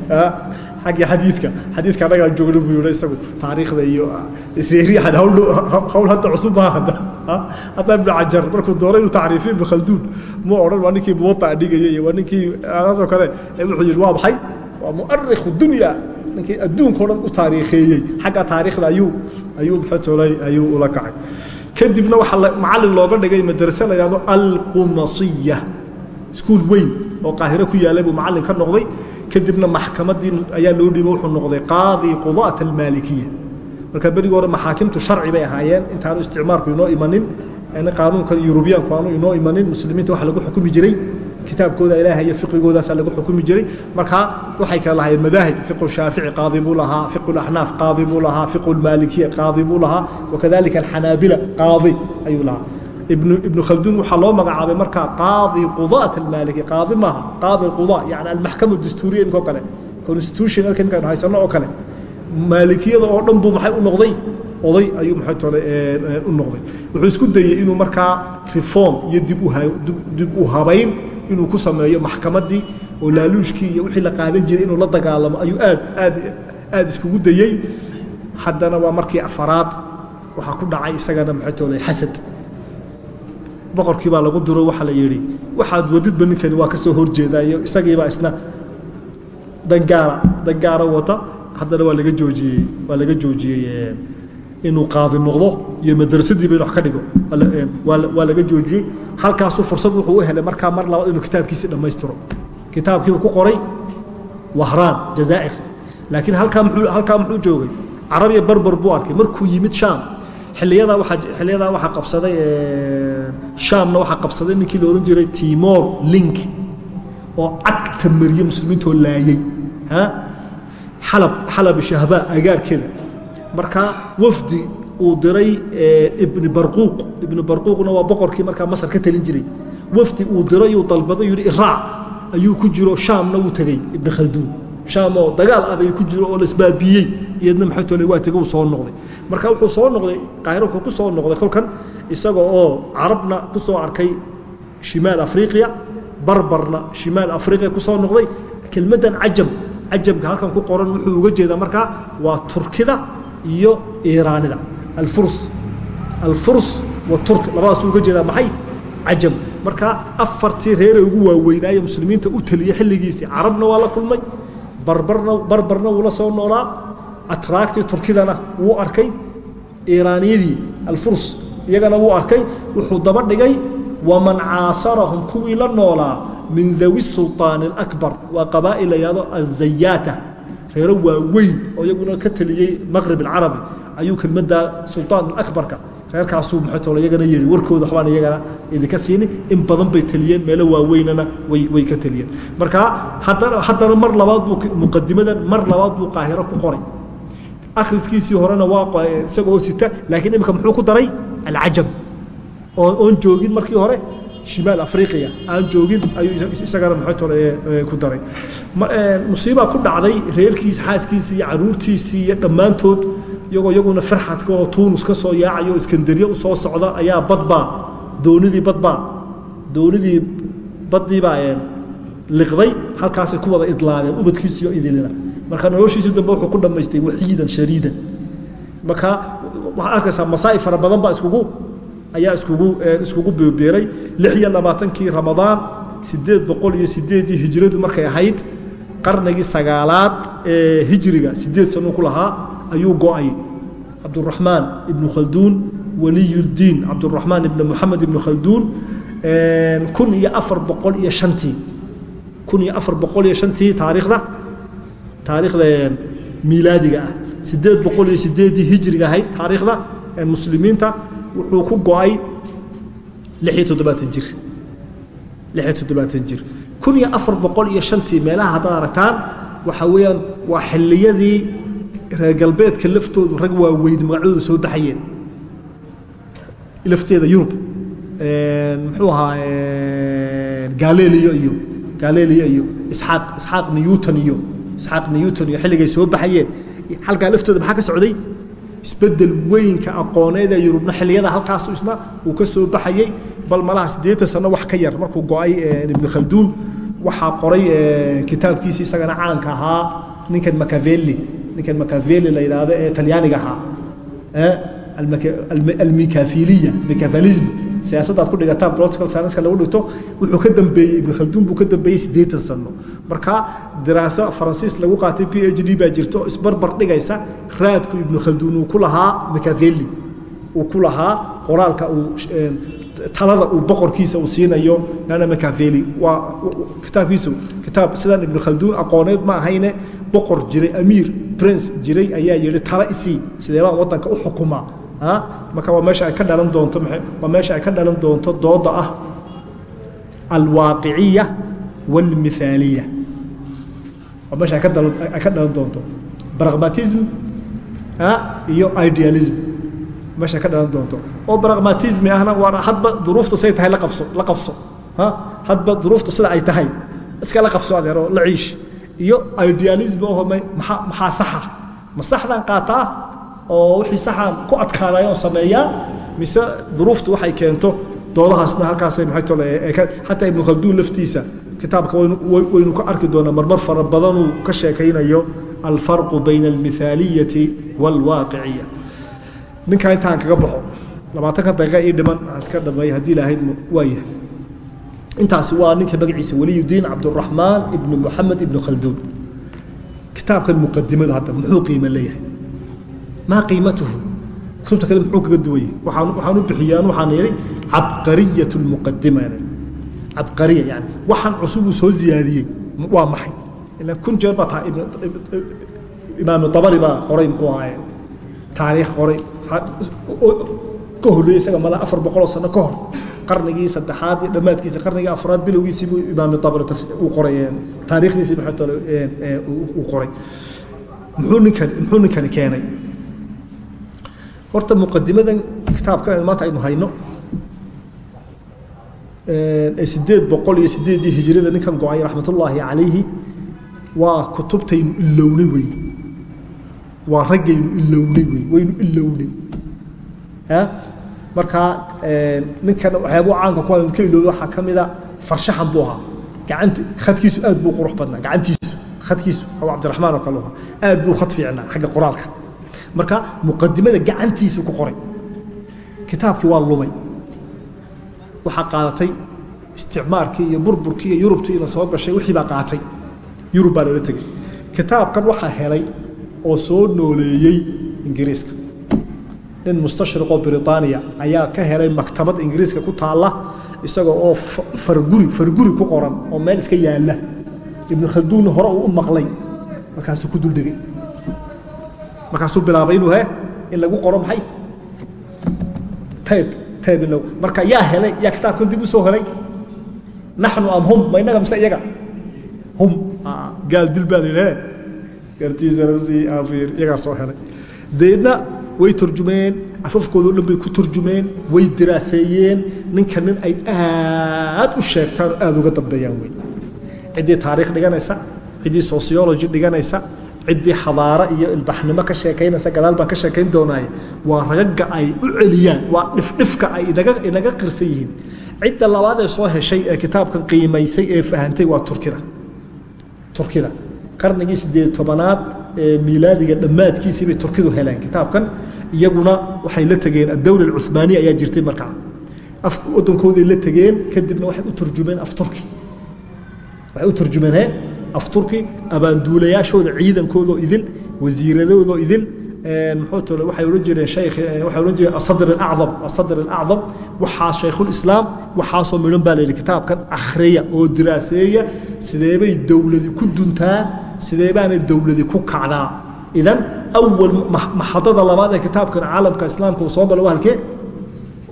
xaggii xadiidka. Xadiidka annagaa joogna buu yihi isagu taariikhda iyo isriixan hawl hawl hadda cusub maa hadda hadda ibnu cajar markuu doonay inuu tacriifiyo ibnu khalduun muu odhan waa ninkii muwada'a dhigaya iyo waa ninkii saasoo kale. Wuxuu yidhi waa maxay? Waa mu'arikhu dunya. Ninkii adduunka o dhan u taariikheeyey xagga taariikhda ayuu ayuu maxatoolay ayuu ula kacay. Kadibna waxaa macallin looga dhigay madrase la yidhahdo alqumasiya iskuul weyn oo qaahiro ku yaalay buu macallin ka noqday. Kadibna maxkamaddii ayaa loo dhiibay wuxuu noqday qaadi qudaat almaalikiya marka berigii hore maxaakimtu sharci bay ahaayeen. Intaanu isticmaalku inoo imanin. Qaanuunka yurubiyaanku aanu inoo imanin. Muslimiinta waxa lagu xukumi jiray. Kitaabkooda ilaahay iyo fiqigoodaasa lagu xukumi jiray. Marka waxay kala lahaayeen madaahib. Fiqu shaafici qaadi buu lahaa. Fiqu laxnaaf qaadi buu lahaa. Fiqu lmaalikiya qaadi buu lahaa. Wakadalika alxanaabila qaadi ayuu lahaa. Ibnu khalduun waxaa loo magacaabay markaa qaadi qudaat almaalikiya qaadi maaha. Qaadi qudaa yani almaxkama dastuuriya inkoo kale. Constitution halka inkaynu haysano oo kale maalikiyada oo dhan buu maxay u noqday? Oday ayuu maxaytole u noqday. Wuxuu isku dayey inuu markaa reform iyo dib u habayn inuu ku sameeyo maxkamaddii oo laaluushkii iyo wixii la qaadan jiray inuu la dagaalamo ayuu aad aad aad iskugu dayey haddana waa markii afaraad waxaa ku dhacay isagana maxaytole xasad. Boqorkii baa lagu diro waxaa la yidhi waxaad wadidba ninkani waa ka soo horjeedaayo isagiibaa isna dangaara dangaara wata haddana waa laga joojiyey waa laga joojiyey inuu qaadi noqdo iyo madrasadiiba inu wax ka dhigo. Waa laga joojiyey. Halkaasuu fursad wuxuu u helay markaa mar labaad inuu kitaabkiisii dhammaystiro. Kitaabkiibu ku qoray wahraan jazaa'ir. Laakiin halkaa muxuu halkaa muxuu joogay? Carabiya barbar buu arkay. Markuu yimid shaam xiliyadaa waaa xiliyadaa waxaa qabsaday shaamna waxaa qabsaday ninkii la odhan jiray timor link oo cagta mariye muslimiintoo laayey xalab xalab shahbaa agaarkeeda. Markaa wafdi uu diray ibni barquuq ibni barquuqna waa boqorkii markaa masar ka talin jiray. Wafdi uu diray uu dalbaday yidhi iraac ayuu ku jiro shaamna wuu tegey ibni khalduun shaam oo dagaal adag ku jiro oo lasbaabiyey iyadna maxay tole waa tegey uu soo noqday. Marka wuxuu soo noqday qaahiro wuxuu ku soo noqday kolkan isaga oo carabna ku soo arkay shimaal afriqiya barbarna shimaal afriqiya ku soo noqday kelmaddan cajam cajamka halkan ku qoran wuxuu uga jeedaa markaa waa turkida iyo iiraanida. Alfurs. Alfurs wa turk. Labadaasuu uga jeedaa maxay? Cajam marka afartii reere ugu waaweynaaye muslimiinta u taliya xilligiisii carabna waa la kulmay barbarna barbarna wuu la soo noolaa. Atraagtii turkidana wuu arkay iiraaniyadii alfurs iyagana wuu arkay wuxuu daba dhigay waman caasarahum kuwii la noolaa min dawi sulطaani اakbar waa qabaa'il la yihahdo azayaata reero waaweyn oo iyaguna ka teliyey maqrib اcarabi ayuu kelmaddaa sulطaan abarka reerkaasuu maxaytole iyagana yihi warkooda waxbaan iyagana idinka siini in badan bay teliyeen meelo waaweynana way way ka teliyeen marka haddana haddana mar labaad buu muqadimadan mar labaad buu qaahiro ku qoray akhriskiisii horena waa isagoo sita laakiin imika muxuu ku daray alcajab oo oon joogin markii hore shimaal afriqiya aan joogin ayuu isagana maxaytole ku daray. Musiibaa ku dhacday reerkiisa xaaskiisii iyo caruurtiisii iyo dhammaantood iyagoo iyaguna farxadka oo tuunus ka soo yaacayo o iskandariya u soo socda ayaa badbaa doonidii badbaa doonidii baddiibaa liqday halkaasay ku wada idlaadeen ubadkiisiiyo idilina marka noloshiisii dambe wuxuu ku dhammaystay waxiidan shariidan. Marka waxaad arkaysaa masaa'ib fara badan baa iskugu ayaa iskugu iskugu beebeeray lix iyo labaatankii ramadaan siddeed boqol markay ahayd qarnigii sagaalaad ee hijriga sideed sano ku lahaa ayuu go'ay. Cabduraxmaan ibnu khalduun waliyuddiin cabduraxmaan ibni moxamed ibnu khalduun kun iyo afar boqol kun iyo afar boqol iyo shantii miilaadiga ah. Sideed boqol iyo sideedii hijriga ahayd taariikhda muslimiinta wuxuu ku go'ay jir. Kun iyo afar boqol iyo shantii meelaha haddaad aragtaan waxaa weeyaan waa xilliyadii reer galbeedka laftoodu rag waaweyn magacdooda soo baxayeen. Lafteeda yurub muxuu ahaa galileo iyo galileo iyo isxaaq isxaaq newton iyo isxaaq newton iyo xilligay soo baxayeen. Halkaa laftooda maxaa ka socday isbeddel weynka aqooneed ee yurubna xilliyada halkaasu isna uu ka soo baxayey bal malaha siddeetan sano wax ka yar markuu go'ay ibnu khalduun qoray kitaabkiisii isagana caanka ahaa ninkan macavelli ninkan macavelli la yidhaahdo ee talyaaniga ahaa. Almikafiliya mikafalism siyaasaddaad ku dhigataan political science lagu dhigto wuxuu ka dambeeyey ibnu khalduun buu ka dambeeyey siddeetan sano marka diraaso faransiis lagu qaatay p h d baa jirta oo isbarbar dhigaysa raadku ibnu khalduun uu ku lahaa macavelli uu ku lahaa qoraalka uu talada uu boqorkiisa uu siinayo nana macavelli waa kitaabkiisu kitaab sidaan ibnu khalduun aqooneed ma ahayne boqor jiray amiir prince jiray ayaa yihi tala isii sidee baan waddanka u xukumaa marka waa meesha ay ka dhalan doonto waa meesha ay ka dhalan doonto dooda ah. Alwaaqiciya wاlmithaaliya waa meesha ay ka dhalan doonto. Pragmatism iyo idealism. Meesha ka dhalan doonto. Oo pragmatismi ahna waa hadba duruuftu say tahay la qabso la qabso. Hadba duruuftu sida ay tahay iska la qabso adeero la ciish. Iyo idealism maxaa maxaa saxa? Ma saxdan qaataa oo wixii saxaan ku adkaadaya oo mise duruuftu waxay keento. Doodahaasna halkaas xataa ibnu khalduun laftiisa kitaabka waynu ka arki doonaa marmar fara badanuu ka sheekaynayo alfarqu bayna almihaaliyati waalwaaqiciya ninkaa intaan kaga baxo labaatanka daqiiqa ii dhiman iska dhameey haddii ilaahayd waa yahay. Intaasi waa ninka magaciisa waliyudiin cabduraxmaan ibnu moxamed ibnu khalduun kitaabkan muqadimada hadda muxuu qiimo leeyahay maa qiimatuhu? Kutubta kale muxuu kaga duwan yahay waxaan u bixiyaan waxaan yidhi cabqariyat lmuqadima cabqariya yani waxaan cusub soo ziyaadiyey. Waa maxay? Ilan kun jeer baa taa imaamu dabari baa qoray muxuu ahaaye? Taariikh qoray. Ka horreeyey isaga mala afar boqoloo sano ka hor. Qarnigii saddexaad dhammaadkiisa qarnigii afraad bilowgiisii buu imaamu dabari uu qoray taariikhdiisii maxay uu qoray. Muxuu ninkan muxuu ninkani keenay horta muqadimadan kitaabkan maanta aynu hayno ee sideed boqol iyo sideedii hijrada ninkan go'ay raxmatullaahi calayhi waa kutubtaynu ilownay wey. Waa raggaynu ilownay wey waynu ilownay markaa ninkan waxyaabuu caanka ku ka iloobay waxaa ka mida farshaxan buu ahaa. Gacanta khadkiisu aad buu qurux badnaa gacantiisu khadkiisu abu cabdiraxmaan oo kale aad buu khad fiicnaa xagga qoraalka marka muqadimada gacantiisu ku qoray. Kitaabkii waa lumay. Waxaa qaadatay isticmaarkii iyo burburkii iyo yurubtii ina soo gashay wixii baa qaatay. Yurub baa lala tegey. Kitaabkan waxaa helay oo soo nooleeyey ingiriiska. Nin mustashriqoo britaaniya ayaa ka helay maktabad ingiriiska ku taalla isagoo oo farguri farguri ku qoran oo meel iska yaalla. Ibnu khalduunna hore uu u maqlay markaasuu ku duldhegay markaasuu bilaabay inuu he in lagu qoro maxay? Tayb tayb in lagu marka yaa helay yaa kitaabkan dib u soo helay. Naxnu am hum ma innaga mise iyaga? Hum. Gaal dil baa la yidhahe gartiisarasi afiir iyagaa soo helay. Deedna way turjumeen afafkooda o dhan bay ku turjumeen way diraaseeyeen. Ninka nin ay aad u sheegtaan oo aada uga dambeeyaan wey ciddii taariikh dhiganaysa ciddii sociology dhiganaysa ciddii xadaaro iyo ilbaxnimo ka sheekaynaysa gadaal baan ka sheekayn doonaaye waa ragagga ay u celiyaan waa dhifdhifka ay inaga qirsan yihiin. Cidda labaad ee soo heshay ee kitaabkan qiimaysay ee fahantay waa turkida turkida qarnigii sideed tobanaad ee miilaadiga dhammaadkiisii bay turkidu heleen kitaabkan iyaguna waxay la tegeen addowla alcuhmaaniya ayaa jirtay markaa. Af waddankooday la tegeen kadibna waxay u turjumeen af turki. Waxay u turjumeen he af turki abaanduulayaashooda ciidankoodoo idil wasiiradoodoo idil muxuu tole waxay odhan jireen shaykh waxay odhan jireen asadr alacdam asadr alacdam waxaa shaykhulislaam waxaasoo midhan baa la yidhi kitaabkan akhriya oo diraaseeya sideebay dowladi ku duntaa sidee baanay dowladi ku kacdaa. Idan awal maxadada labaad ee kitaabkan caalamka islaamka uu soo galo waa halkee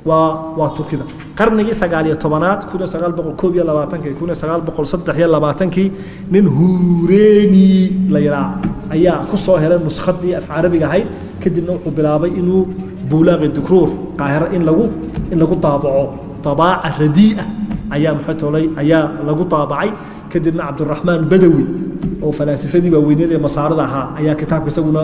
waa waa turkida. Qarnigii sagaal iyo tobanaad kun iyo sagaal boqol koob iyo labaatankii kun iyo sagaal boqol saddex iyo labaatankii nin hureeni la yidhaa ayaa ku soo helay nuskadii af carabiga ahayd. Kadibna wuxuu bilaabay inuu buulaaqi dukruur qaahiro in lagu in lagu daabaco dabaaca radii'a ayaa muxuu tolay ayaa lagu daabacay. Kadibna cabdiraxmaan badawi oo falaasifadii waaweynada ee masaarada ahaa ayaa kitaabka isaguna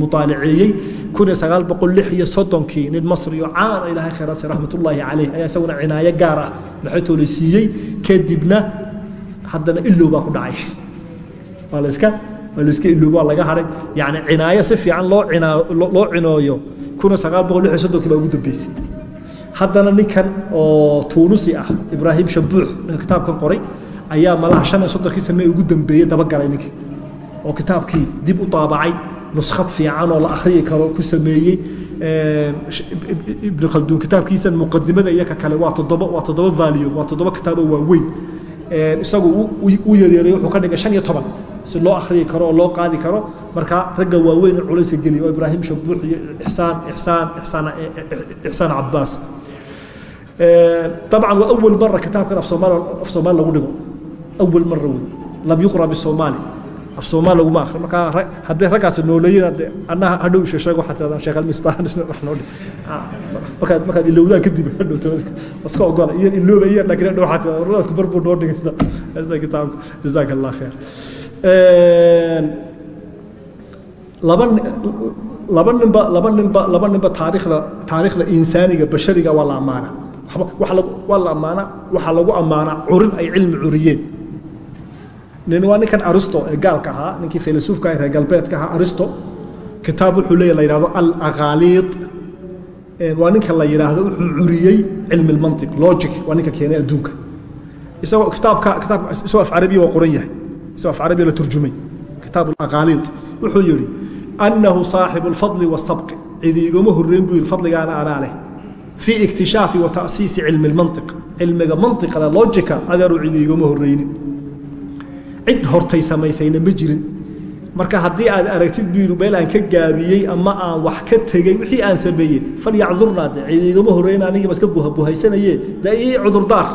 muaalaceeyey kun iyo sagaal boqol lix iyo soddonkii nin masri oo caana ilaahay khayraasi raxmatullaahi caleyh ayaa isaguna cinaayo gaar ah maxaytoole siiyey. Kadibna haddana ilow baa ku dhacay. Waa laska waa layska iloobo waa laga hadhay yacni cinaayo si fiican loo loo cinooyo. Kun iyo sagaal boqol lix iyo soddonkii baa ugu dambeysay haddana ninkan oo tuunisi ah ibraahim shabuux ninka kitaabkan qoray ayaa malaha shan iyo soddonkii sane ugu dambeeyey dabagalay ninkii. Oo kitaabkii dib u daabacay nuskhad fiican oo la akhriyi karo ku sameeyey ibnu khalduun kitaabkiisan muqadimada iyo ka kale waa toddoba waa toddoba value waa toddoba kitaabo waaweyn. Isagu u yaryaray wuxuu ka dhigay shan iyo toban. Si loo akhriyi karo oo loo qaadi karo marka ragga waaweyn ee culayska geliya oo ibraahim shabuux iyo ixsaan ixsaan ixsaan ixsaan cabbaas abcan waa awal mara kitaabkan asoomaal af soomaal lagu dhigo awal mara wey lam yuqra bisoomaali af soomaal laguma akri markaa hadday raggaas nooleeyina de annaha hadhow isha sheeg waxaa tiradaan sheekh almisbahanisna waxnoo dhi markaad markaad ilowdaan kadib hadhow iska ogola iyan ilooba iyan dhagina dhow waxaa tiradaan waradaadku bar buu noo dhigay sida sida kitaabka jazaaka allah khair laba laba ninba laba ninba laba ninba taariikhda taariikhda insaaniga bashariga waa la ammaanaa waxaa lagu ammaanaa curin ay cilmi curiyeen. Nin waa ninkan aristo ee gaalka ahaa ninkii filasuufka reer galbeedka ahaa aristo. Kitaab wuxuu leeya la yidhahdo alaqaaliid. Waa ninka la yidhaahdo wuxuu curiyey cilmi lmantiq logic waa ninka keenay adduunka. Isagoo kitaabka kitaab isagoo af carabiya waa qoran yahay. Isagoo af carabiya la turjumay kitaab alaqaaliid wuxuu yidhi annahu saaxibu alfadli wasabqi cidi horreyn buu yidhi fadligaana anaa leh fii ikhtishaafi wa ta'siisi cilmi lmantiq cilmiga mantiqada logica adeeru cidi igama horreynin cid hortay samaysayna ma jirin marka haddii aad aragtid yidhi meel aan ka gaabiyey ama aan wax ka tegey wixii aan sameeyey falyacdurnaa de cidi igama horreyn anigiiba iska buhaysanaye dee ii cudurdaar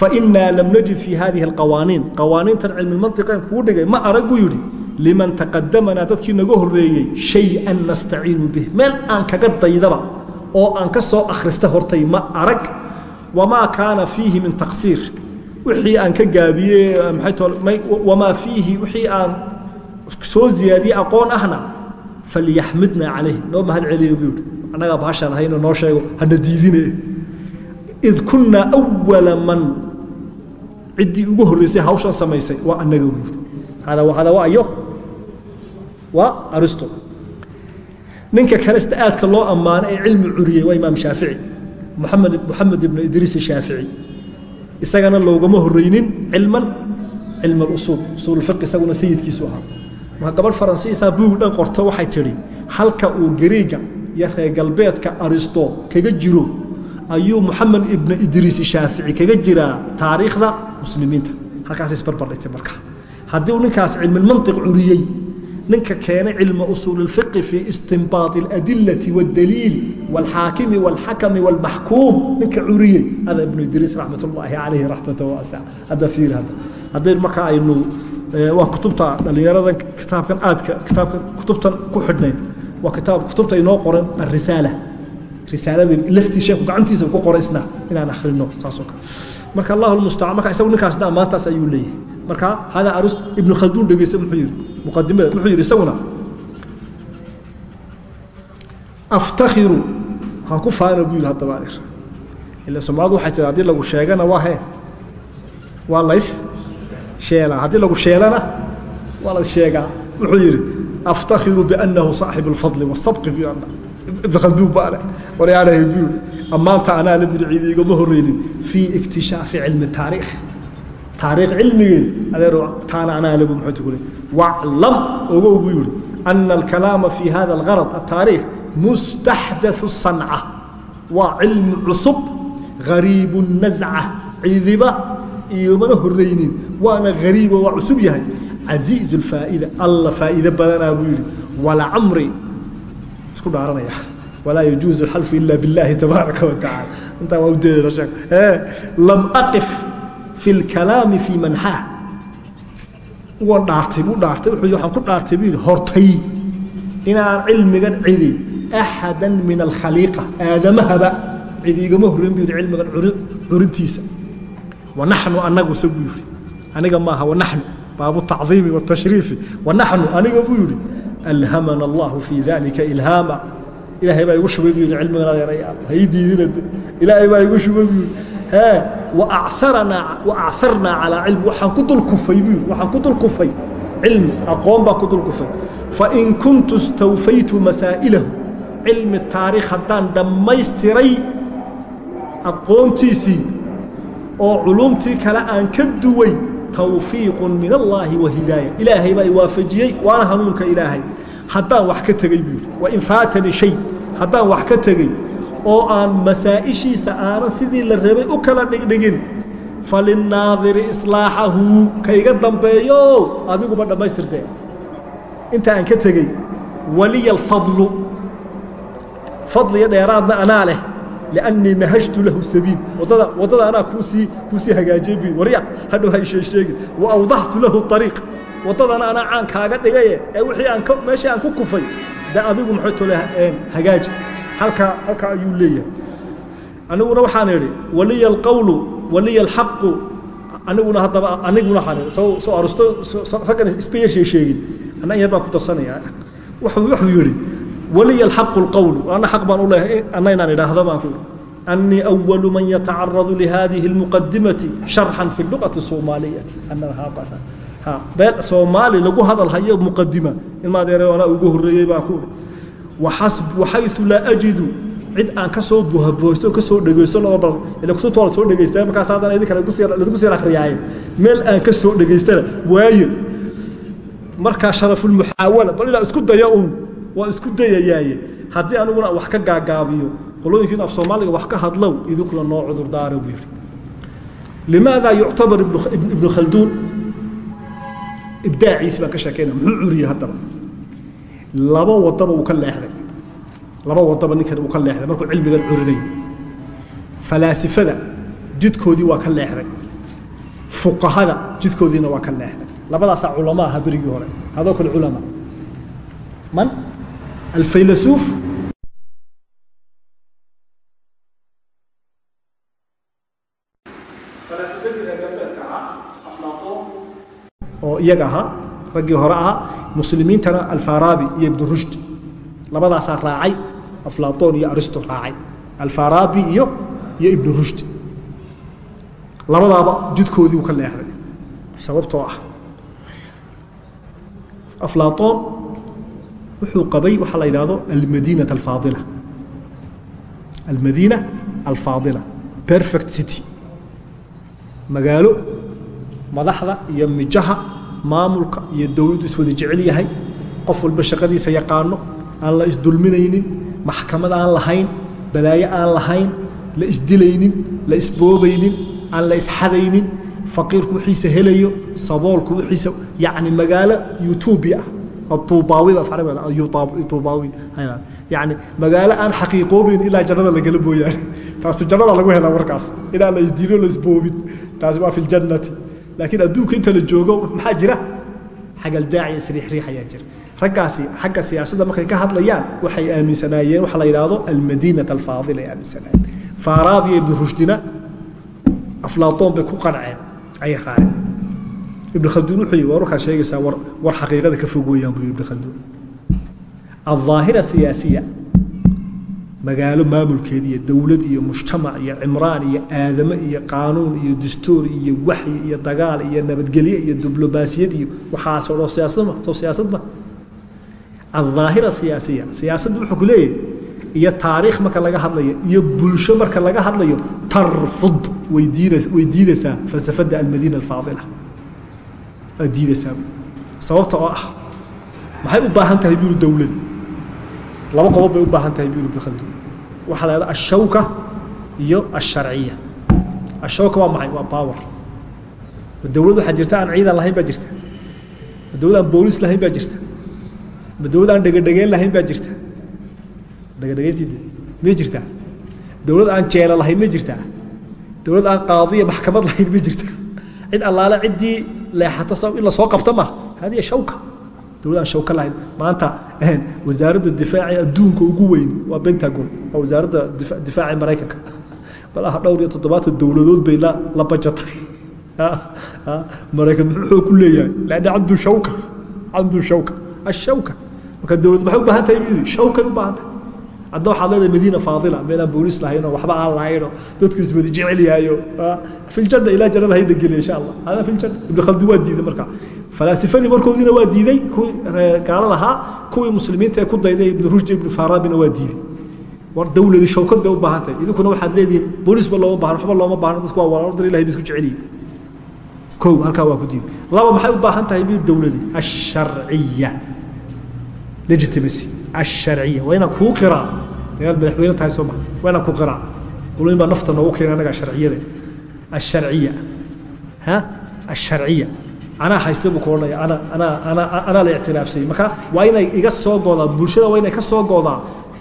fainaa lam najid fii hadihi alqawaaniin qawaaniintan cilmimantiqeen kuu dhigay ma arag buu yidhi liman taqadamanaa dadkii naga horreeyey shay-an nastaciinu bih meel aan kaga daydaba oo aan ka soo akhrista hortay ma arag wamaa kaana fiihi min taqsiir. Wixii aan ka gaabiyey wamaa fiihi wixii aan soo ziyaadiyey aqoon ahna falyaxmidnaa calayh noo mahad celiyo buu yidhi. Annagaa bahashaan hayno noo sheego hana diidine. Id kunaa awala man. Ciddii ugu horreysay hawshan samaysay waa annaga buu yidhi. Hada hada waa ayo. Waa aristo ninka kale sida aadka loo ammaano ee cilmi curiyey waa imaam shaafici muxamed moxamed ibnu idriis shaafici isagana loogama horreynin cilman cilm alusuul usuulfiq isaguna sayidkiisu ahaa. Marka gabadh faransiisaa buug dhan qorto waxay tidhi halka uu gariiga iyo reer galbeedka aristo kaga jiro ayuu moxamed ibnu idriis shaafici kaga jiraa taariikhda muslimiinta. Halkaasay isbarbardhigtay marka. Haddii uu ninkaas cilmilmantiq curiyey ninka keenay cilma usuul اlfiqi fii istinbaadi اladilati wاdaliil wاlxaakimi wاlxakami wاlmaxkuum ninka curiyey hada ibnu idriis raxmat ullaahi calayhi raxmata waasa hadda fiir hadda hadday marka aynu waa kutubta dhalinyarada kitaabkan aadka kitaabkan kutubtan ku xidhnayd waa kitaab kutubta inoo qoran arisaala risaaladii laftii sheeku gacantiisa ku qoraysna inaan akhrino saasoo kale marka allahu lmustacaan marka isagu ninkaasna ammaantaas ayuu leeyahay marka hada arus ibnu khalduun dhegeysta muxuu yidhi muqadimada wuxuu yidhi isaguna aftakhiru waxaan ku faana buu yidhi haddaba adeer ila soomaalidu waxay tiri haddii lagu sheegana waa hee waa lays sheelaa haddii lagu sheelana waa lays sheegaa. Wuxuu yidhi aftakhiru biannahu saaxibu alfadli wasabqi bi ibn khalduun baa leh waryaanahay buu yidhi ammaanta anaa la biri ciidi igama horreynin fii ikhtishaafi cilmi taariikh taariikh cilmigeed adeer taana anaa lebu muxuu ku waclam ogow buu yidhi ana alkalaama fi hada algarad ataariikh mustaxdathu sanca waa cilmi cusub gariibu nasca ciidiba iyomana horreynin waana gariibo waa cusub yahay. Casiizu lfaa'ida alla faa'iide badanaa buu yidhi. Walacamri isku dhaaranaya. Walaa yajuuzu alxalfu ila biاllahi tabaaraka wa tacala intaa waa udeelana sheek lam aqif fi lkalaami fii manxaa waan dhaartay buu dhaartay wuxuu waxaan ku dhaartay buu yidhi hortay. Inaan cilmigan cidi axada min alkhaliiqa aadamahaba cidi igama buu yidhi cilmigan curintiisa. Wanaxnu annaguse buu yidhi. Aniga maaha wanaxnu baabu tacdiimi watashriifi wanaxnu aniga buu yidhi. Alhamana allahu fii dalika ilhaama. Ilaahay baa igu shubay buu yidhi cilmigan adeerayaal ha ii diidina. Ilaahay baa igu shubay buu yidhi wacarnaa calaa cilmi waxaan ku dul kufay buu yidhi. Waxaan ku dul kufay cilmi aqoon baan ku dul kufay fain kuntu istawfaytu masaa'ilahu. Cilmi taariikh haddaan dhammaystiray aqoontiisii oo culumtii kale aan wax ka tegey buu yidhi. Wain faatanii shay. Haddaan wax ka tegey oo aan masaa'ishiisa aanan sidii la rabay u kala dhigdhigin. Falinnaadiri islaaxahu kayga dambeeyo adiguba dhammaystirtee. Inta aan ka tegey waliya alfadlu fadliga dheeraadna anaa leh liannii nahajtu lahu sabiil. Waddada waddada anaa kuusii kuusii hagaajiyey bu warya hadhow ha isheesheegin wa awdaxtu lahu ariiq waddadana anaa caan kaaga dhigaye ee wixii aan meeshii aan ku kufay de adigu maxay tole hagaaji halkaa halkaa ayuu leeyahay aniguna waxaan idhi waliya alqowlu waliya alxaqu aniguna haddaba aniguna waxaan idhi soo soo arusto raggan isba yeeshee sheegin anna yar baan ku darsanayaa wuxuu wuxuu yidhi waliya alxaqu lqowlu ana xaq baan u leeyahay anna inaan idhaahda baan ku أني أول من يتعرض لهذه المقدمة شرحا في اللغة الصومالية أنها بس ها بل صومالي لقوا هذا الهي مقدمة إما دير وأنا أقول waxayu laa ajidu cid aan ka soo buhaboosto ka soo dhegeysto laba soo dhegeysta markaas haddana idin kalelagu sii akriyaaye meel aan ka soo dhegeystana waaye markaa sharafulmuxaawala bal ilaa isku daya uun waa isku dayayaaye haddii aniguna wax ka gaagaabiyo qolooyinkiin af soomaaliga wax ka hadlow idinkuna noo cudurdaara buu yidhi limaada yuctabar ibnu khalduun ibdaaciis baan ka sheekayna muxuu uriyey haddaba laba wadaba uu ka leexday. Laba wadaba ninkan uu ka leexday. Markuu cilmigan curinayay falaasifada jidkoodii waa ka leexday. Fuqahada jidkoodiina waa ka leexday. Labadaasaa culama aha berigii hore. Hadoo kale culama man? Alfaylasuuf oo iyaga ahaa raggii hore ahaa muslimiintana alfarabi iyo ibnu rushd. Labadaasaa raacay aflaton iyo aristo raacay. Alfarabi iyo iyo ibnu rushd. Labadaaba jidkoodii uu ka leexday sababtoo ah aflaton wuxuu qabay waxaa la yidhahdo almadina alfaadila. Almadina alfaadila perfect city. Magaalo madaxda iyo mijaha maamulka iyo dowladdu iswada jecel yahay qof walba shaqadiisa yaqaano aan la isdulminaynin maxkamad aan lahayn balaayo aan lahayn la isdilaynin la isboobaynin aan la isxadaynin faqiirku wixiisa helayo saboolku wiiisa yani magaalo yutubi ah ubaawibani magaalo aan xaqiiqoobeyn ilaa jannada lagala mooyaane. Taas jannada lagu hela warkaas inaan la isdiilo la isboobin taasi waa fi ljannati laakiin adduunka inta la joogo maxaa jira? Xagaldaaciya sriixriix ayaa jira. Raggaasi xagga siyaasadda markay ka hadlayaan waxay aaminsanaayeen waxa la yidhaahdo almadiinat alfaadila ay aaminsanaayeen. Faaraabiya ibnu rushdina aflaatoon bay ku qanceen ayay raaceen. Ibn khalduun wuxuu yii war warkaad sheegaysaa war war xaqiiqada ka fog weeyaan buu yii ibn khalduun alظaahira siyaasiya magaalo maamulkeeda iyo dowlad iyo mujtamac iyo cimraan iyo aadamo iyo qaanuun iyo dastuur iyo waxyi iyo dagaal iyo nabadgelye iyo diblomaasiyad iyo waxaasoo dhan siyaasad ma soo siyaasad ma. Alظaahira siyaasiya siyaasadda wuxuu ku leeyahay iyo taariikh marka laga hadlayo iyo bulsho marka laga hadlayo tarfud way diidaysaa way diidaysaa falsafadda almadiina alfaadila. Aad diidaysaa sababta oo ah maxay u baahan tahay biuru dowlad laba qodob bay u baahan tahay biuru ibn khaldun waxaa la yahada ashawka iyo asharciya. Ashawka waa maxay? Waa power. Ma dowlad waxaa jirta aan ciidan lahayn baa jirta. Ma dowlad aan boolis lahayn baa jirta. Ma dowlad aan dhegadhegeen lahayn baa jirta. Dhegadhegeyntii may jirtaa dowlad aan jeela lahayn ma jirtaa dowlad aan qaadiya maxkamad lahayn ma jirta. Cid allaale ciddii leexato in la soo qabta ma. Hadiya shawka dowlad aan shawka lahayn maanta wasaaradda difaaci adduunka ugu weyn waa pentagon waa wasaaradda difaaci maraykanka. Bal ah dhowr iyo toddobaatan dowladood bay la bajatay. Maraykan muxuu ku leeyahay? Laanna candu shawka candu shawka ashawka marka dowlad maxay u baahan tahay buu yidhi? Shawkay u baahan tahay hadda waxaad leedahay madiina faadila meelaan boolis lahaynoo waxba aan lahaynoo dadku iswada jecel yahayo fi ljanna ilaa jannada hayna geliya insha allah hada fi ljanna ibn khaldun waa diiday marka. Falaasifadii markoodiina waa diiday kuwii gaalada ahaa kuwii muslimiinta ee ku dayday ibn rushd ibn farabina waa diiday. War dowladii shawkad bay u baahan tahay. Idinkuna waxaad leedihiin boolisba looma baahno waxba looma baahno dadku waa walaalo dar ilahay ba isku jecel yihiin kow halkaa waa ku diiday. Laba maxay u baahan tahay bil dowladii asharciya legitimacy alsharciya waa inaan kuu qiraa inaad madaxweyne tahay sooma waa inaan ku qiraa ulin baa nafta noogu keena anaga sharciyade alsharciya ha alsharciya anaa haysta buu ku odhanaya ana anaa ana anaa la ictiraafsay marka waa inay iga soo goodaan bulshada waa inay ka soo goodaan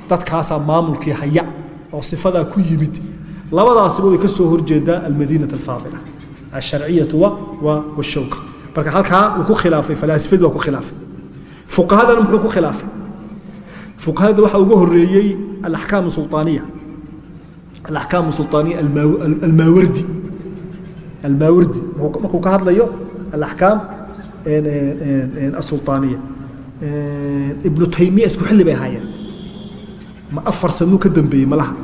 dadkaasaa maamulkii haya oo sifadaa ku yimid labadaasiba way ka soo horjeedaa almadiinat alfaadila alsharciyatu wa washawka marka halkaa wuu ku khilaafay falaasifadii فقهاء waxa ugu horeeyay الاحكام السلطانيه الاحكام السلطانيه الماوردي الماوردي markuu ka hadlayo الاحكام السلطانيه ابن تيميه isku xilli bay hayeen ma afar sanuu ka dambeeyey malaha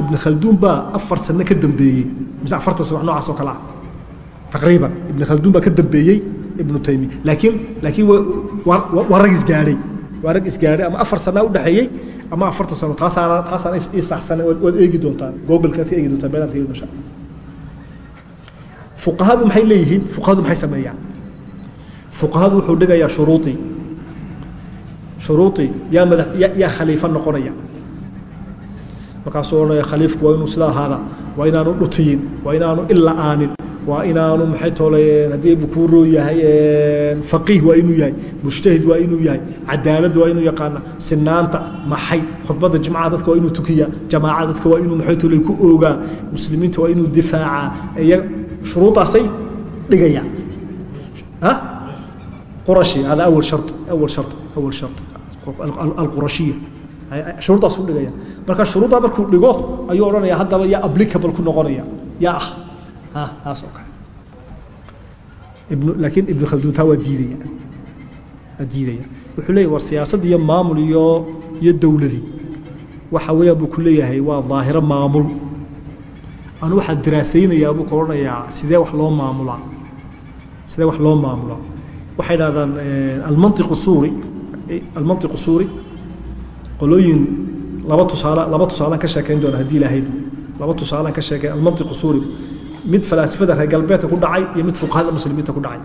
ibn khalduun baa afar sano ka dambeeyey mise afartan sano noocaas oo kale ah taqriiban ibn khalduun baa ka dambeeyey ibnu taymiya laakiin laakiin waa rag isgaadhay waa rag isgaadhay ama afar sanaa udhexeeyey ama afartan sano. Taasaana taasaana ii saxsanay waad eegi doontaan. Googlekaad ka eegi doontaan meelaad ka eegi doontaan. Fuqahadu maxay leeyihiin? Fuqahadu maxay sameeyaan? Fuqahadu wuxuu dhigayaa shuruudii shuruudii yaa madax yaa khaliifo noqonaya. Markaasuu odhanaya khaliifku waa inuu sidaa ahaada waa inaanu dhutiyin waa inaanu ila aanin waa inaanu maxay toole haddii bukuu roo yahay faqiih waa inuu yahay mujtahid waa inuu yahay cadaalad waa inuu yaqaana sinaanta maxay? Khudbadda jimcaha dadka waa inuu tukiya jamaaca dadka waa inuu maxay toole ku oogaa muslimiinta waa inuu difaacaa iya shuruudaasay dhigayaan qurashi hada awal shart awal shart awal shart. Alqurashiya shuruudaas u dhigaya. Marka shuruuddaa markuu dhigo ayuu odhanaya haddaba yaa applicable ku noqonaya. Yaa ah taas oo kale laakiin ibnu khalduun taa waa diidaya waa wuxuu leeyahy war siyaasad iyo maamul iyo iyo dowladii waxa weeyaan buu ku waa daahiro maamul anu waxaa diraasaynayaa buu ka sidee wax loo maamulaa sidee wax loo maamulaa waxay dhahdaan almantiqu suuri almantiqu suuri qolooyin laba tusaale laba tusaalaan ka sheekayn doona haddii ilaahayd laba tusaalaan ka sheekayn almantiqu suuri mid falaasifada reer galbeedka ku dhacay iyo mid fuqahada muslimiinta ku dhacay.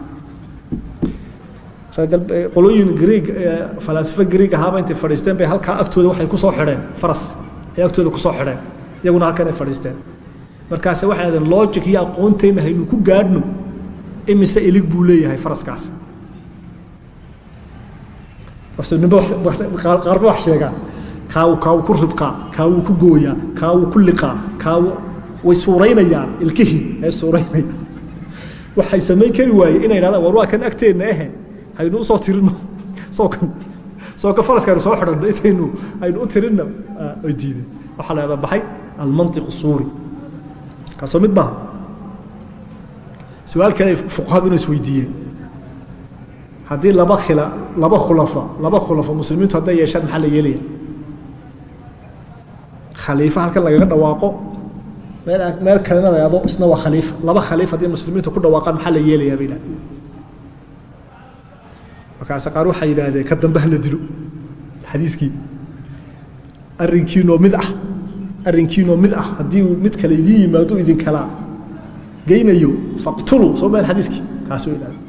Qolooyin greeg falaasifo greeg ahaaba intay fadhiisteen bay halkaa agtooda waxay ku soo xidheen faras ay agtooda ku soo xidheen iyaguna halkan ay fadhiisteen. Markaase waxay dhahdeen logic iyo aqoonteenna haynu ku gaadhno imise ilig buu leeyahay faraskaas. Qaarba wax sheegaan kaawu kaawu ku ridqaa kaawuu ku gooyaa kaawuu ku liqaa kaawu way suuraynayaan ilkihii ay suuraynayaan waxay samayn kari waayeen inay dhahdaan war waa kan agteenna ahe haynu u soo tirino soo kan soo ka faraskaynu soo xidhanno intaynu aynu u tirinna ay diideen. Waxaa la baxay almantiq suuri. Kaasoo mid maaha su'aal kale fuqahaduna isweydiiyeen haddii laba khila laba khulafa laba khulafa muslimiintu hadday yeeshaan maxaa la yeelaya? Khaliifa halkan lagaga dhawaaqo meel kalena yahdo isna waa khaliifa laba khaliif haddii muslimiintu ku dhawaaqaan maxaa la yeelayaa bay yidhahdeen. Markaase qaar waxay yidhaahdeen ka dambe hala dilo. Xadiiskii. Arrinkiinoo mid ah arrinkiinoo mid ah haddii uu mid kale idiin yimaado idin kalaa geynayo faqtuluu. Soo meel xadiiskii. Kaasuu yidhahdeen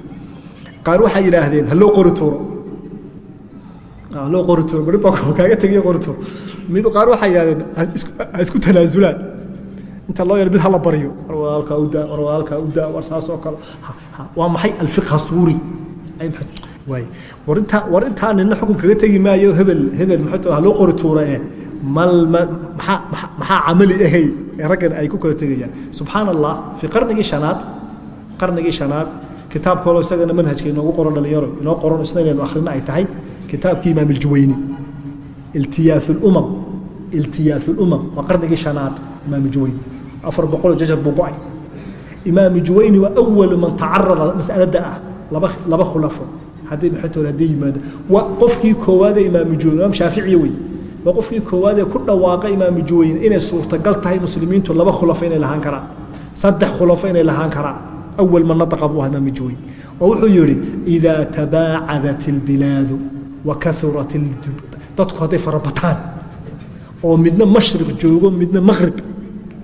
qaar waxay yidhaahdeen haloo qori tuuro. Haloo qori tuuro. Bari baa kaaga tegiyo qori tuuro. Mid qaar waxay yidhahdeen ha isku tanaasulaan inta loo yar mid hala baryo war walaalkaa u daa war walaalkaa u daa war saas oo kale waa maxay alfiqha suuri war intaa war intaa nina xukun kaga tegi maayo hebel hebel maxay haloo qori tuura ee mal ma maxaa maxaa camali ahay ee raggan ay ku kala tegayaan. Subxaan allah fii qarnigii shanaad qarnigii shanaad kitaab kaloo isagana manhajka inoogu qoran dhalinyaro inoo qoran isna inaynu akhrina ay tahay kitaabkii imaam iljuwayni iltiyaas lumam iltiyaas lumam waa qarnigii shanaad imaam juwayni afar boqoloo jajar buu go'ay. Imaamu juwayni waa awalu man tacarada masalada ah laba laba khulafo. Hadday maxatool hadday yimaado waa qofkii koowaadee imaamu juwayni imaam shaaficiya wey waa qofkii koowaadee ku dhawaaqa imaamu juwayni inay suurtagal tahay muslimiintu laba khulafo inay lahaan karaan. Saddex khulafo inay lahaan karaan. Awal man nataqa buu ahaa imaamu juwayni. Oo wuxuu yidhi idaa tabaacadat ilbilaadu wa kaurat dadku hadday farabataan. Oo midna mashriq joogo midna maqhrib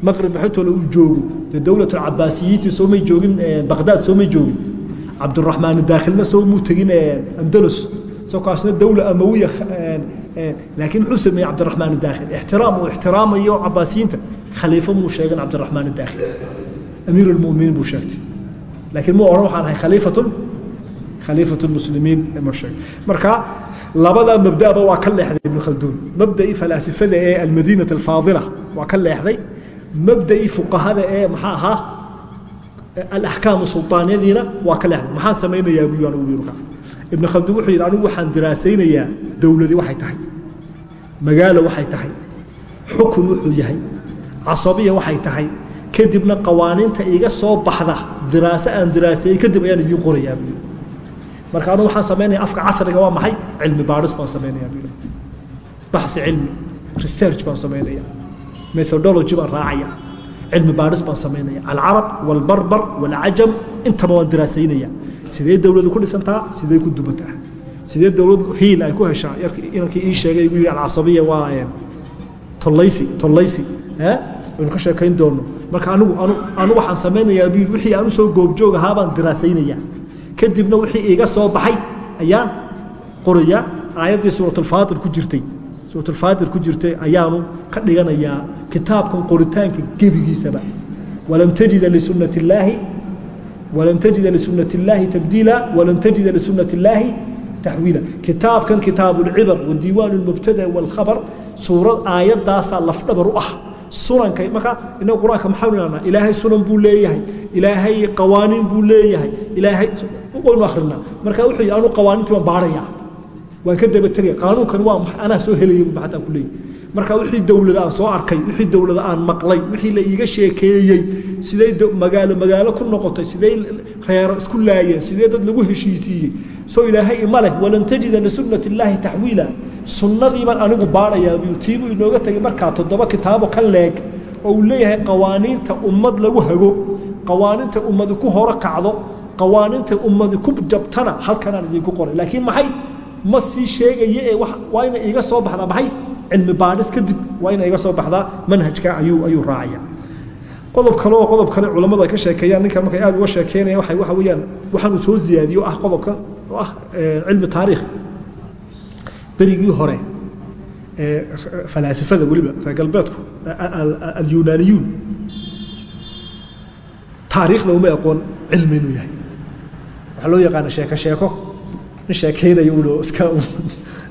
maqrib maxaytoola uu joogo. Dee dowlatu cabaasiyiintii soo may joogin baqdaad soo may joogin. Cabduraxmaan daakhilna soo muu tegin andalus. Soo kaasna dowla amawiya laakiin muxuu sameeyey cabdiraxmaan daakhil. Ixtiraam uu ixtiraamayo cabaasiyiinta khaliifo muu sheegan cabdiraxmaan daakhil. Amiir almu'miniin buu sheegtay. Laakiin muu odhan waxaan ahay khaliifatun marka labadaa mabdaba waa ka leexday ibnu khalduun mabda'ii falaasifada ee almadiinat alfaadila waa ka leexday mabda'ii fuqahada ee maxaa ahaa alaxkaamu sultaaniyadiina waa ka leexday. Maxaan samaynayaa buu anigu yiri ibnu khalduun wuxuu yidhi anigu waxaan diraasaynayaa dowladii waxay tahay magaalo waxay tahay xukun wuxuu yahay casabiya waxay tahay kadibna qawaaniinta iga soo baxda diraaso aan diraaseeyey kadib ayaan idiin qorayaa buu marka anugu waxaan samaynaya afka casriga waa maxay? Cilmi baadhis baan samaynayaa buu baxi cilmi research baan samaynaya methodology baan raacaya. Cilmi baadhis baan samaynaya alcarab walbarbar walcajam intaba waan diraasaynaya sidee dowladu ku dhisantaa? Sidee ku dubataa? Sidee dowlad hiil ay ku heshaa? Inankii ii sheegay igu yihi alcasabiya waa tollaysi tollaysi aynu ka sheekayn doono marka anigu anu waxaan samaynayaa buu wixii aan u soo goobjoog ahaa baan diraasaynaya kadibna wixii iiga soo baxay ayaan qorayaa aayaddii suuratulfaatir ku jirtay suuratulfaatir ku jirtay ayaanu ka dhiganayaa kitaabkan qoritaanka gebigiisaba. Walan tajida lisunati illaahi walan tajida lisunati illaahi tabdiila walan tajida lisunati illaahi taxwiila kitaabkan kitaabu lcibar wa diiwaan lmubtada walkhabar suurad aayaddaasaa lafdhabar u ah. Sunanka marka inaga qur'aanka maxaanu idhahnaa ilaahay sunan buu leeyahay. Ilaahay qawaaniin buu leeyahay. Ilaahay waynu akrinaa marka wuxuu yidhi anu qawaaniintii baan baarayaa waan ka daba tegaya qaanuunkani waa max anaa soo helaya buu xataa ku leeyahay. Marka wixii dowladda aan soo arkay wixii dowladda aan maqlay wixii la iiga sheekeeyey siday magaalo magaalo ku noqotay siday reero isku laayeen sidee dad lagu heshiisiiyey. Soo ilaahay ima leh walan tajida lisunati illaahi taxwiila sunnadii baan anigu baadhayaa buu tiibuu inooga tegay markaa toddoba kitaabo ka leeg oo uu leeyahay qawaaniinta ummad lagu hago qawaaniinta ummadi ku horo kacdo qawaaniinta ummadi ku jabtana halkanaan idinku qoray. Laakiin maxay ma sii sheegaya ee waa ina iiga soo baxdaa? Maxay? Cilmi baadhis kadib waa ina iga soo baxdaa manhajka ayuu ayuu raacaya. Qodob kale oo qodob kale culammadu ay ka sheekeeyaan ninkan markay aad uga sheekeynaya waxa waxa weeyaan waxaan uu soo ziyaadiyo ah qodobkan oo ah cilmi taariikh. Berigii hore falaasifada weliba reer galbeedku alyunaaniyuun. Taariikhda uma aqoon cilmi inuu yahay. Waxaa loo yaqaana sheeko sheeko nin sheekeynayo uno iska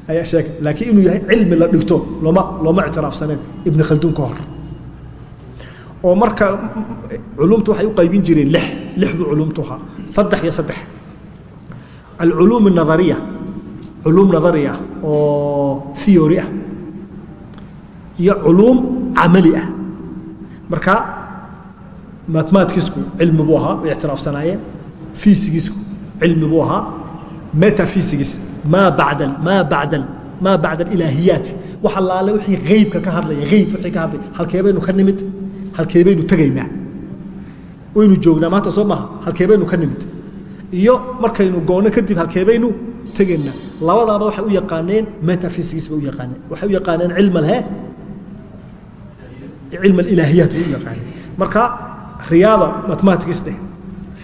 ayaa sheeg laakiin inuu yahay cilmi la dhigto looma looma ictiraafsaneen ibn khalduun ka hor. Oo marka culumta waxay u qaybin jireen lix lix buu culumtu ahaa. Saddex iyo saddex. Alculuum الnadariya culuum nadari ah oo theory ah iyo culuum camali ah. Marka mathematicisku cilmi buu ahaa way ictiraafsanaayeen. Fysigisku cilmi buu ahaa metaphysics maa bacda maa bacda maa bacda alilaahiyaat wax allaale wixii heybka ka hadlaya heyb wixii ka hadlaya. Halkee baynu ka nimid halkee baynu tegaynaa waynu joognaa maanta soo maaha halkee baynu ka nimid. Iyo markaynu goonno kadib halkee baynu tegaynaa labadaaba waxay u yaqaaneen metaphysics bay u yaqaaneen. Waxay u yaqaaneen cilm alhe cilm alilaahiyaat bay u yaqaaneen. Marka riyaada mathematics dheh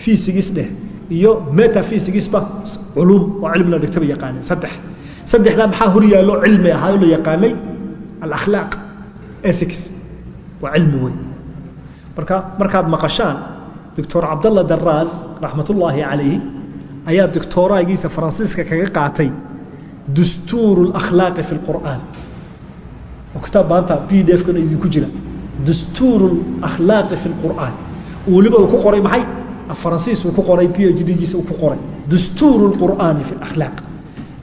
physics dheh iyo metaphysicsba culum oo cilmi la dhigta bay yaqaaneen. Saddex. Saddexdaa maxaa hor yaallo cilmi ahaa oo la yaqaanay? Alakhlaaq ethics. Waa cilmi weyn. Marka markaad maqashaan doctor cabdalla daraas raxmatullaahi calayhi ayaa doctoraagiisa faransiiska kaga qaatay dastuuru lakhlaaqi fi lqur'aan oo kitaab maanta p d f kana idinku jira. Dastuuru lakhlaaqi fi lqur'aan weliba uu ku qoray maxay faransiis uu ku qoray p h d-giisa uu ku qoray. Dastuuru lqur'aani fi lakhlaaq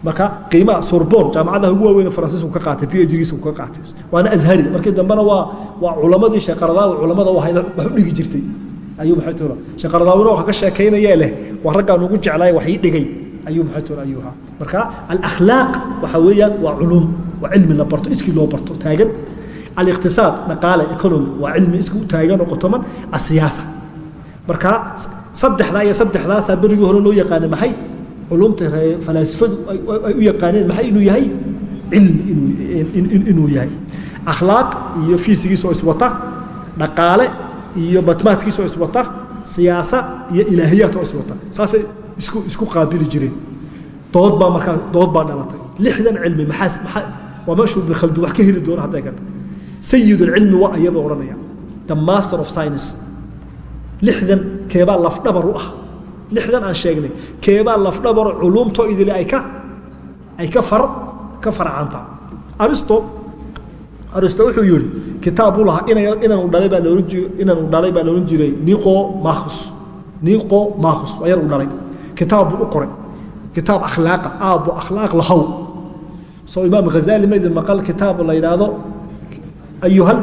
marka qiimaha sorbon jaamacadaha ugu waaweyn faransiisku ka qaatay p h d-giisa uu ka qaatay. Waana azhari. Markii dambena waa waa culamadii sheeqaradaawi culamada u ahayd wax u dhigi jirtay. Ayuu sheeqaradaawina waxa ka sheekaynayee leh waa raggaan ugu jeclaay wax ii dhigay. Ayuu maxay tula ayuu ahaa marka alakhlaaq waxa weeyaan waa culuum waa cilmi la barto iskii loo barto taagan. Aliqtisaad dhaqaale economy waa cilmi iska u taagan oo qotoman asiyaasa marka saddexdaa iyo saddexdaasaa berigii hore loo yaqaanay maxay? Culumta falaasifadu ay u yaqaaneen maxay inuu yahay? Cilmi inuu yahay. Akhlaaq iyo fiisigiisa oo iswata dhaqaale iyo matmaadkiisa oo iswata siyaasa iyo ilaahiyaat oo iswata. Saasay isku isku qaabili jireen. Dood baa markaa dood baa dhalatay. Lixdan cilmi maxaas maxaa waa meeshuu ibn khaldun wax ka heli doono hadday kan sayid alcilmi waa ayaba odhanaya. The master of science lixdan keebaa lafdhabar u ah. Lixdan aan sheegnay. Keebaa lafdhabaro culuumtoo idile ay ka ay ka far ka farcanta aristo aristo wuxuu yihi kitaab buu lahaa ina inaanu dhalay baa inaanu dhalay baa laohan jiray niqo makhus niqo makhus waa yar u dhalay. Kitaab u qoray. Kitaab akhlaaqa aabbo akhlaaq lahow soo imaam ghazali ma maqal kitaab la yidhaahdo ayuhal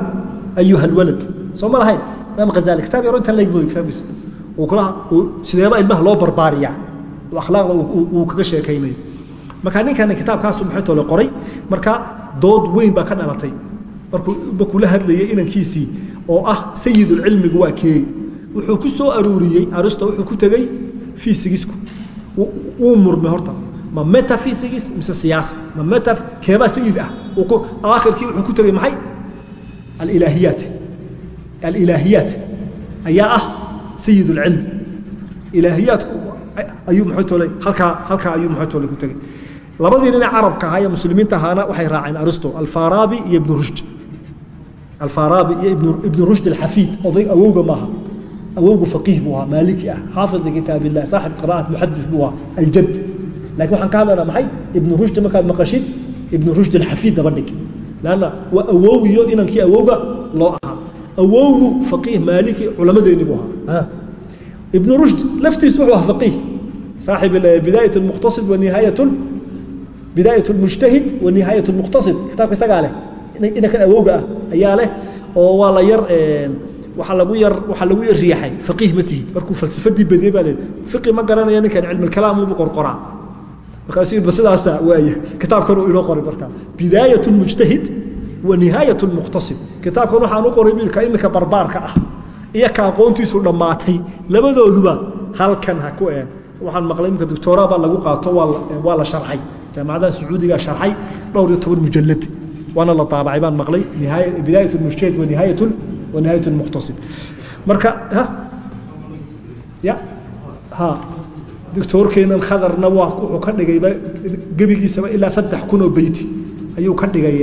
ayuha alwalad soo ma lahayn imaam ghazali kitaab yaro intan leeg mooy kitaabkiisa sideeba ilmaha loo barbaariyaa? Oo akhlaaqda uu kaga sheekaynayo. Marka ninkani kitaabkaasu maxay tole qoray marka dood weyn baa ka dhalatay. Markuu markuu la hadlayay inankiisii oo ah sayidulcilmigu waa keey wuxuu ku soo aruuriyey aristo wuxuu ku tegey fisigisku wuu murmay horta ma metaphysics mise siyaasa? Ma meta keebaa sayid ah? Aakhirkii wuxuu ku tegey maxay? Alilaahiyaat alilaahiyaat ayaa ah sayid اlcilm ilaahiyaadku ayuu tolay halkaa halkaa ayuu muxuu tolay ku tegey labadii nin carabka ahaa ee muslimiinta ahaana waxay raaceen aristo alfarabi iyo ibnu rushd. Alfarabi iyo ibnu rushd alxafiid oday awowga maaha awowgu faqiih buu ahaa maaliki ah xaafid likitaab illah saaxib qira'at muxadis buu ahaa aljad laakiin waxaan ka hadlaynaa maxay? Ibnu rushd markaad maqashid ibnu rushd alxafiid daba dhig lanna waa awowgiyo inankii awowga loo awowgu faqiih maaliki culamadeeni buu ahaa. Ibnu rushd laftiisu wuxuu ahaa faqiih. Saaxib bidaayat lmuqtasid wa nihaayat bidaayat lmujtahid wa nihaayat lmuqtasid kitaabka isagaa leh. Inankan awowga ah ayaa leh oo waa la yar waaa lagu yar waxaa lagu yar riixay. Faqiih ma tihid. Markuu falsafadii badiyey baa leehi fiqi ma garanaya ninkan cilmilkalaam ubu qorqoraa markaasuu yidhi sidaasa waaya kitaabkan uu inoo qoray markaa bidaayat lmujtahid wa nihaayat lmuqtasid kitaabkan waxaan u qoray wiilka iminka barbaarka ah. Iyo ka aqoontiisu dhammaatay. Labadooduba halkan ha ku een waxaan maqlay iminka doctoraa baa lagu qaato waa la sharxay. Jaamacadaha sacuudigaa sharxay. Dhowr iyo toban mujalad waana la daabacay baan maqlay. Bidaayat lmujtahid wa nihaayat wa nihaayat lmuqtasid marka ya? Ha. Doctoorkeenan khadarna waa wuxuu ka dhigayba gebigiisaba ilaa saddex kun oo beyti. Ayuu ka dhigay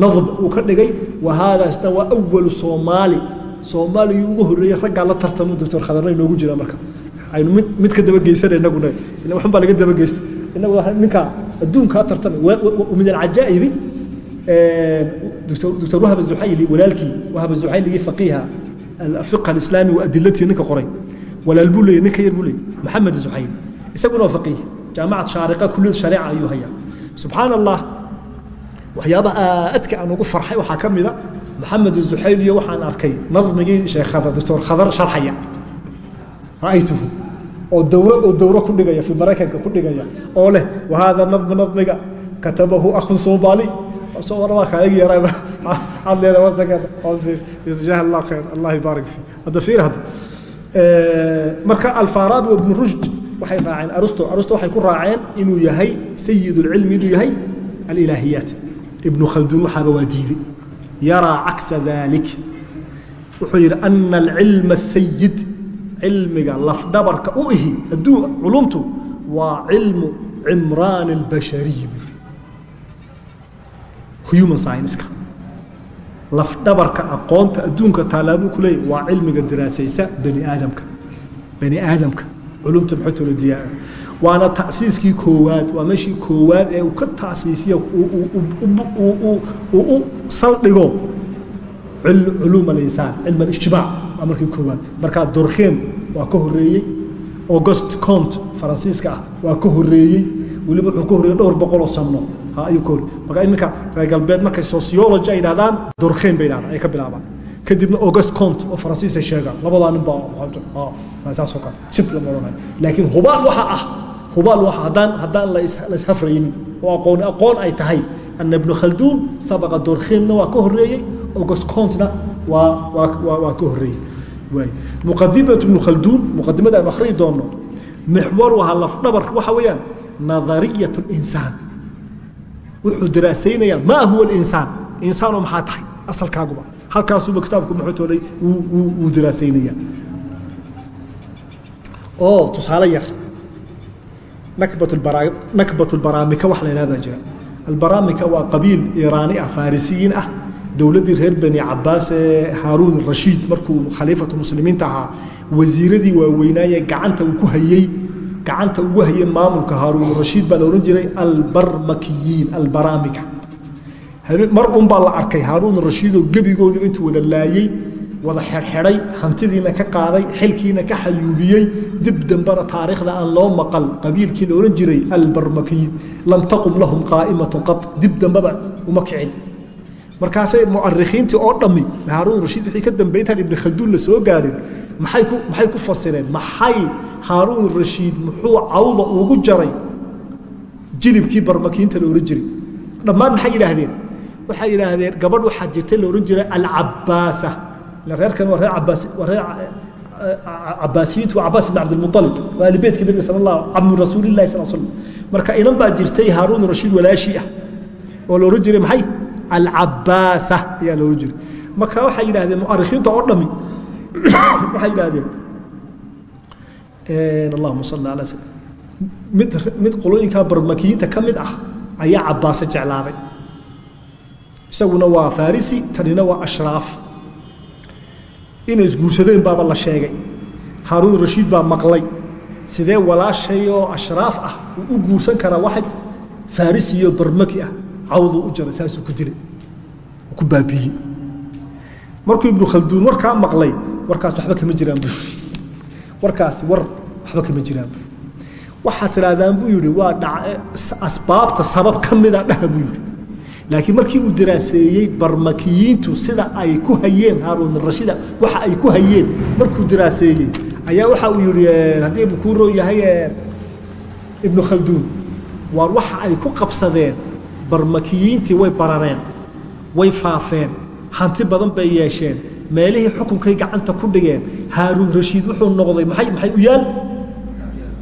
nadb uu ka dhigay wa haadaasna waa awalu soomaali. Soomaaligii ugu horreeyey raggaa la tartamo doctor khadarna inoogu jira marka. Aynu mid mid ka dabageysan inaguna waxun baa laga dabageysta inagu ninka adduunkaa tartamay min alcajaa'ibi doctor wahab azuxayli walaalkii wahab azuxayligii faqiiha alfiqh alislaami wa adilatii ninka qoray. Walaal buu leeyay ninka yar buu leeyay maxamed zuxayli isaguna waa faqiih. Jaamacad shaariqa kulliyad shareeca ayuu hayaa. Subxaan allah waxyaabaha aadka aan ugu farxay waxaa ka mida maxamed zuxayliyo waxaan arkay nadmigii sheekhada doctor khadar sharxaya. Ra'aytuhu oo dowro oo dowro ku dhigaya fi maraykanka ku dhigaya oo leh wahaada nadmi nadmiga katabahu akhun soomaali ibnu khalduun waxaaba waa diiday yaraa caksa dalik wuxuu yidhi ana alcilma sayid cilmiga lafdhabarka u ihi hadduu culumtu waa cilmu cimraan اlbashariyi human scienska lafdhabarka aqoonta adduunka taalaabuu ku leeyahy waa cilmiga diraasaysa bani aadamka bani aadamka culumta maxotolodiyaa waana tasiiskii koowaad waa meeshii koowaad ee uu ka tasiisiya uu u saldhigo culuum alinsaan cilm alijtimaac waa markii koowaad markaa dorkhen waa ka horeeyey august cont faransiiska ah waa ka horeeyey weliba wuxuu ka horreeyey dhowr boqoloo sano ayuu ka horrey marka iminka reer galbeed markay sociology ay dhahdaan dorkhen bay dhahdaan ay ka bilaabaan kadibna august cont oo faransiis ay sheegaan labadaa nin baa saasoo kale sib lama odhanayo laakiin hubaal waxa ah hubaal haddaan haddaan la ishafraynin oo aqooni aqoon ay tahay. Ana ibnu khalduun sabaqa dorkhenna waa ka horreeyey august contna waa waa waa waa ka horreeyey. Waay. Muqadimatu ibnu khalduun muqadimada aynu akhriyi doonno mixwaru ahaa lafdhabarka waxa weeyaan nadariyat linsaan wuxuu daraasaynayaa maa huwa alinsaan? Insaanoo maxaa tahay? Asalkaaguba. Halkaasuba kitaabku maxuutolay wuu daraasaynayaa oo tusaale yar nakbat bara nakbat lbaraamika wax la yidhah baa jira. Albaraamika waa qabiil iiraani ah farisiyiin ah. Dowladdii reer bani cabaas ee haaruun rashiid markuu khaliifatu muslimiinta ahaa wasiiradii waaweynaaye gacanta uu ku hayey gacanta ugu hayay maamulka haaruun rashiid baa la odhan jiray albarmakiyiin albaraamika mar un baa la arkay haaruun rashiidoo gebigoodiiba intuu wada laayey wada xerxedhay hantidiina ka qaaday xilkiina ka xayuubiyey dib dambena taariikhda aan loo maqal qabiilkii la odhan jiray albarmakiyiin lam taqum lahum qaa'imatu qad dib dambeba uma kicin. Markaasay mu'arikhiintii oo dhammi haaruun rashiid wixii ka intaan ibni khalduun la soo gaadhin maxay ku fasireen? Maxay haaruun rashiid muxuu cawda ugu jaray jilibkii barmakiinta la odhan jiray? Dhammaan maxay yidhaahdeen? Waxay yidhaahdeen gabadh waxaa jirtay la odhan jiray alcabaasa reerkan waa reer cabaas waa reer cabaasiyiintu waa cabaas ibn cabdilmualib waa ahlibeetka nabiga sal allah camu rasuulillahi sal slam marka inan baa jirtay haaruun rashiid walaashii ah oo la odhan jiray maxay? Alcabaasa ayaa la jiray. Marka waxay yidhahdeen mu'arikhiinta oo dhami waxay yidhahdeen allahuma salli ala mid mid qolooyinka barmakiyiinta ka mid ah ayaa cabaase jeclaaday. Isaguna waa farisi tanina waa ashraaf inay isguursadeen baaba la sheegay. Haaruun rashiid baa maqlay. Sidee walaashay oo ashraaf ah uu u guursan karaa waxad farisi iyo barmaki ah. Cawduu u jaray saasuu ku dilay. Ku baabiiyey markuu ibnu khalduun warkaa maqlay warkaas waxba kama jiraan bu warkaasi war waxba kama jiraan waxaa tidhaahdaan buu yihi waa asbaabta sabab ka mida dhaha buu yihi laakiin markii uu diraaseeyey barmakiyiintu sida ay ku hayeen haaruun rashida waxa ay ku hayeen markuu diraaseeyey ayaa waxa uu yihi haddii buu kuu roo yahay ibnu khalduun waar waxa ay ku qabsadeen barmakiyiintii way barareen way faafeen hanti badan bay yeesheen meelihii xukunkay gacanta ku dhigeen haaruun rashiid wuxuu noqday maay maxay u yaal?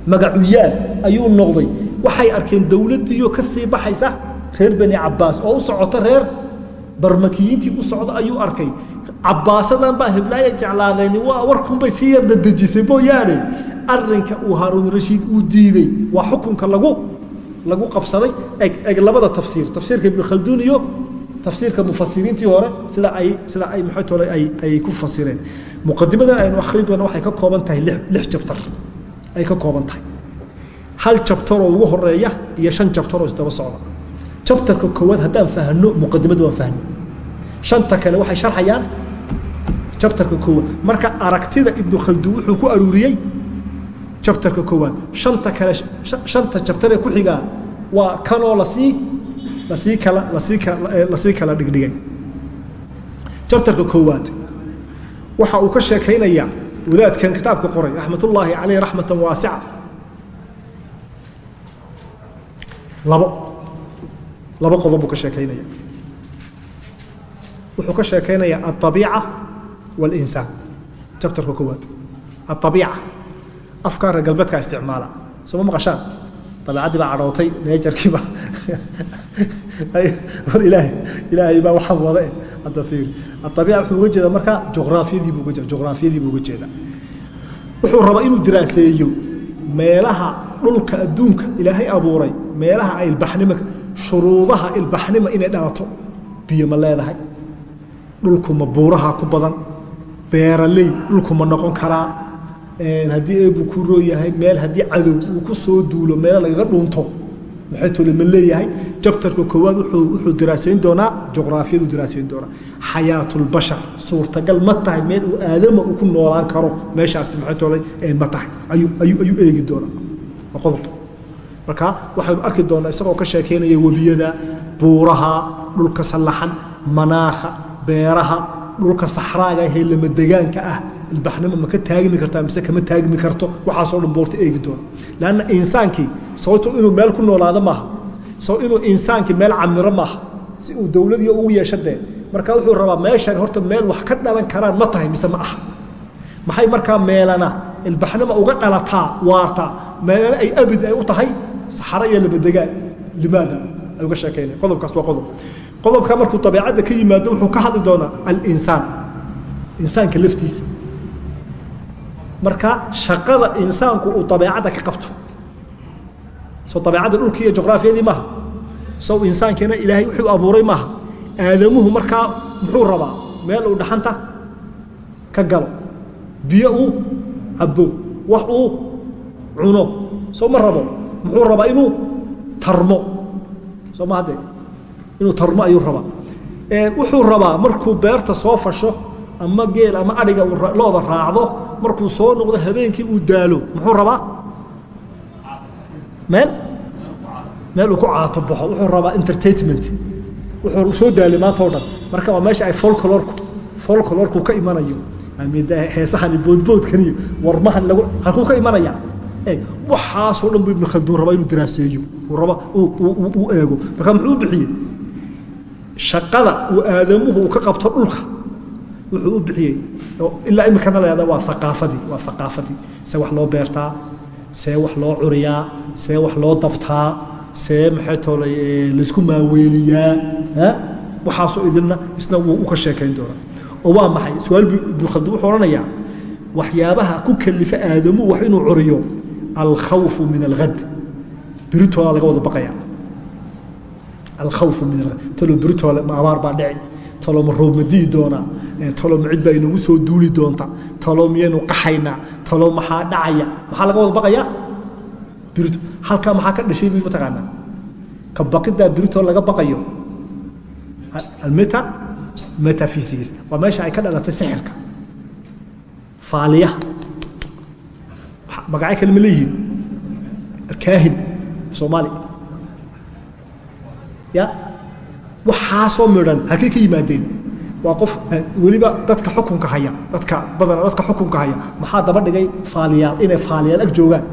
Magacuyaal ayuu noqday. Waxay arkeen dowladdiioo ka sii baxaysa reer bani cabaas oo u socota reer barmakiyiintii u socda ayuu arkay. Cabaasadan baa heblaaya jeclaadeen waa warkunbay sii yarda dejisay mooyaane. Arinka uu haaruun rashiid uu diiday waa xukunka lagu lagu qabsaday. Eg labada tafsiir tafsiirka ibnu khalduun iyo tafsiirka mufasiriintii hore sida ay sida ay maxaytole ay ku fasireen muqadimadan aynu akhri doona waxay ka kooban tahay lix jabtar ay ka kooban tahay. Hal jabtar oo ugu horreeya iyo shan jabtar oo isdaba socda jabtarka koowaad haddaan fahno muqadimada waan fahno shanta kale waxay sharxayaan jabtarka koowaad. Marka aragtida ibnu khalduun wuxuu ku aruuriyey jabtarka koowaad. Shanta kale shanta jabtaree ku xigaa waa kanoo la sii la sii kala la sii kala la sii kala dhigdhigay. Jabtarka koowaad. Waxa uu ka sheekaynayaa wadaadkan kitaabka qoray raxmatullaahi caleyh raxmatan waasica labo laba qodob buu ka sheekaynaya wuxuu ka sheekaynayaa alطabiica wاlinsaan jabtarka koowaad alطabiica afkaa reer galbeedkaa isticmaala sooma maqashaan dabeecaddii baa cadhootay neejarkiiba war ilaahay ilaahay baa waxaan wada eh hadda fiiri abiica wuxuu uga jeedaa markaa juqraafiyadii buu uga jeeda juqraafiyadii buu uga jeedaa wuxuu rabaa inuu diraaseeyo meelaha dhulka adduunka ilaahay abuuray meelaha ay ilbaxnimo shuruudaha ilbaxnimo inay dhalato biyo ma leedahay. Dhulku ma buuraha ku badan. Beeraley dhulku ma noqon karaa. Haddii eebuu ku rooyahay meel haddii cadow uu ku soo duulo meelo lagaga dhuunto. Maxay tole ma leeyahay? Jabtarka koowaad wuxuu diraasayn doonaa juqraafiyadu diraasayn doonaa. Xayaatulbashar suurtagal ma tahay meel uu aadama uu ku noolaan karo. Meeshaasi maxay tole ma tahay. Ayuu eegi doonaa. Qodob marka waxaynu arki doonaa isagoo ka sheekeynaya webiyada buuraha dhulka sallaxan manaakha beeraha dhulka saxraaga ahee lamadegaanka ah. Ilbaxnimo ma ka taagmi kartaa mise kama taagmi karto? Waxaasoo dhan boorta eegi doona. Lanna insaankii sababto inuu meel ku noolaado maaha soo inuu insaankii meel camiro maaha si uu dowladii ugu yeesho dee marka wuxuu rabaa meeshan horta meel wax ka dhalan karaan ma tahay mise ma aha. Maxay markaa meelana ilbaxnimo uga dhalataa waarta? Meelana ay abid ay u tahay saxaro iyo lamadegaan limaada uga sheekeynaya qodobkaas waa qodob. Qodobka markuu dabeecadda ka yimaado wuxuu ka hadli doonaa alinsaan. Insaanka laftiisa. Marka shaqada insaanku uu dabeecadda ka qabto. Soo dabeecadda dhulkii iyo juqraafiyadii maaha. Sow insaankiina ilaahay wuxuu abuuray maaha. Aadamuhu markaa muxuu rabaa meel uu dhaxanta ka galo. Biyo uu cabo wax uu cuno. Soo ma rabo muxuu rabaa inuu tarmo? Soo ma hadde inuu tarmo ayuu rabaa. Wuxuu rabaa markuu beerta soo fasho ama geel ama adhiga looda raacdo markuu soo noqdo habeenkii uu daalo muxuu rabaa? Meel? Meel uu ku caato baxo. Wuxuu rabaa entertainment. Wuxuu soo daalay maanta o dhan. Marka waa meesha ay folklorku folklorku ka imanayo. Heesahani boodboodkan iyo warmahan lagu halkuu ka imanaya waxaasoo dhan buu ibnu khalduun rabaa inuu daraaseeyo raba uu eego. Marka muxuu u bixiyey? Shaqada uu aadamuhu uu ka qabto dhulka. Wuxuu u bixiyey? Ilaa imikana lahahda waa aqaafadii waa aqaafadii see wax loo beertaa see wax loo curiyaa see wax loo dabtaa see maxay toolay laysku maaweeliyaa waxaasoo idilna isna wuu u ka sheekayn doonaa. Oo waa maxay? Su'aal ibnu khaldun wuxuu odhanayaa waxyaabaha ku kalifa aadamuhu wax inuu curiyo alkhawfu min alhad biritooda laga wada baqaya alkhawfu min talo biritoole ma abaar baa dhici talo ma roob ma doonaa talo ma cid baa inagu soo duuli doonta talo miyaynu qaxaynaa talo maxaa dhacaya maxaa laga wada baqayaa birito halkaa maxaa ka dhashay bi mataqaanaa ka baqiddaa biritoo laga baqayo almeta metaphysics waa meesha ay ka dhalatay sixirka faaliyaha magacyo kale ma leeyihiin? Kaahin soomaali. Ya? Waxaasoo midhan halkay ka yimaadeen. Waa qof weliba dadka xukunka haya dadka badana dadka xukunka haya. Maxaa daba dhigay? Faaliyaal inay faaliyaal ag joogaan.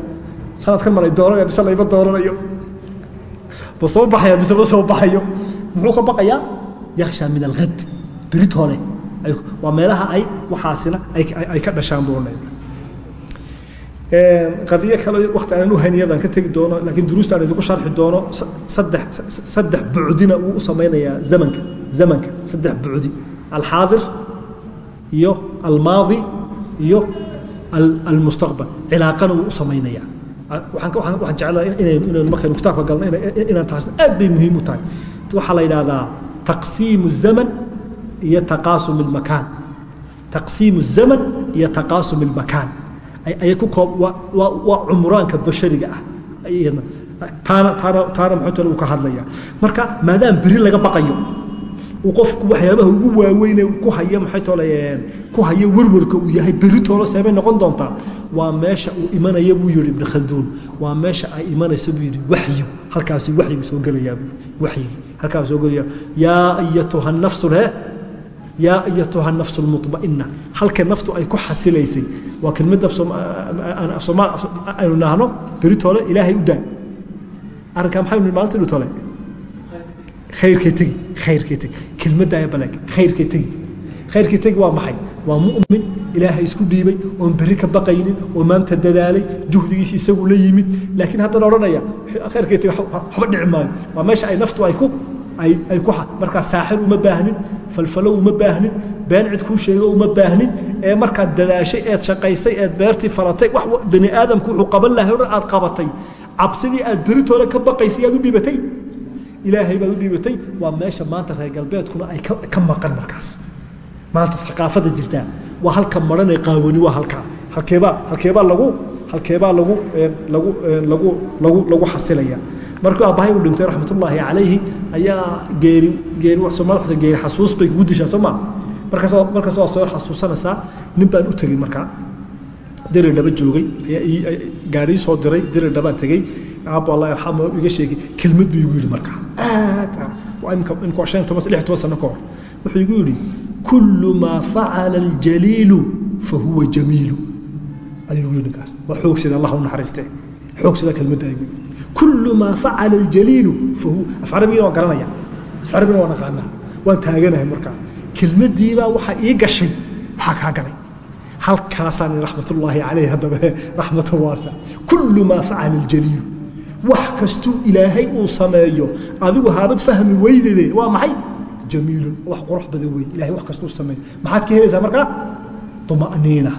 Sanadkan malay dooranaya mise layma dooranayo ma soo baxaya mise soo baxayo? Muxuu ka baqayaa yaksha min alhad biritoole waa meelaha ay waxaasina ay ka dhashaan buunay Ehm, adiy kale wati aan uhaniyadan ka tegi doono laakiin duruusta aan idinku sharxi doono saddex saddex bucdina wuu u samaynayaa zamanka zamanka saddex bucdi. Alxaadir iyo almaadi iyo almustaqbal. Cilaaqana wuu u samaynaya waaan jeclaa inan markaynu kitaabka galno inaan taasno aad bay muhiim u tahay. Waxaa la yidhaahdaa taqsiimu zaman iyo taqaasum makaan. Taqsiimu zaman iyo taqaasum اlmakaan ayay ku waa cumraanka bashariga ah. Taana taana taana muxuu uu ka hadlaya marka maadaam beri laga baqayo uu qofku waxyaabaha ugu waaweyne ku haya maxay tolayeen ku haya werwarka uu yahay beri toolo seebay noqon doontaa waa meesha uu imanaya buu yihi ibn khalduun waa meesha ay imanayso buu yihi waxyigu halkaasi waxyigu soo gelayaa waxyigii halkaas soo gelaya yaa ayatuha nafsu he yaa ayatuha nafsu lmuطmaina halka naftu ay ku xasilaysay. Waa kelmadda somaal aynu nahno beritoole ilaahay u daa arrinkaa maxaynu nihi maalinta dhutole khayrkay tegi khayrkay tegi. Kelmadda ee baleeg khayrkay tegi. Khayrkay tegi waa maxay? Waa mu'min ilaahay isku dhiibay oon berri ka baqaynin oo maanta dadaalay juhdigiisa isagu la yimid. Laakiin haddana odhanaya khayrkay tegi waxba dhici maayo. Waa meesha ay naftu ay ku ay ku markaa saaxir uma baahnid falfalo uma baahnid been cid kuu sheego uma baahnid ee markaad dadaashay eed shaqaysay eed beertii falatay wax bani aadamku wuxuu qaban lahay o dhan aad qabatay. Cabsidii aad beritoole ka baqaysay aad u dhiibatay. Ilaahay baad u dhiibatay. Waa meesha maanta reer galbeedkuna ay ka maqan markaas. Maanta aqaafada jirtaa waa halka maran ee qaawani waa halkaa halkeebaa halkeebaa lagu halkeebaa lagu lagu lagu lagu lagu xasilaya markuu aabbahay uu dhintay raxmatullaahi calayhi ayaa geeri geeri soomaalida geeri xasuus bay kugu dishaa soo maa markaas markaas waa soo xasuusanaysaa nin baan u tegey markaa. Diri dhaba joogay gaadhii soo diray diri dhabaan tegey. Aabbo allah yarxamo iga sheegay kelmad buu igu yidhi markaa. Aad shan toban lix toban sano ka hor. Wuxuu igu yidhi kullu maa facala aljaliilu fahuwa jamiilu. Ayuu igu yidhi ninkaas. Waa xoogsida allah u naxariiste xoogsida kelmadda ayuu yidhi kullu maa facala aljaliilu fahuwa af carabigina waan garanaya af carabigina waan aqaanaa waan taaganahay markaa. Kelmaddiibaa waxaa ii gashay waxaa kaa galay. Halkaasaan raxmatullaahi calayh haddaba raxmata waasa kullu maa facala aljaliilu wax kastuu ilaahay uu sameeyo adigu haabad fahmi weydede waa maxay? Jamiilun wax qurux badan wey ilahay wax kastuu sameeyo. Maxaad ka helaysaa markaa? طuma'niina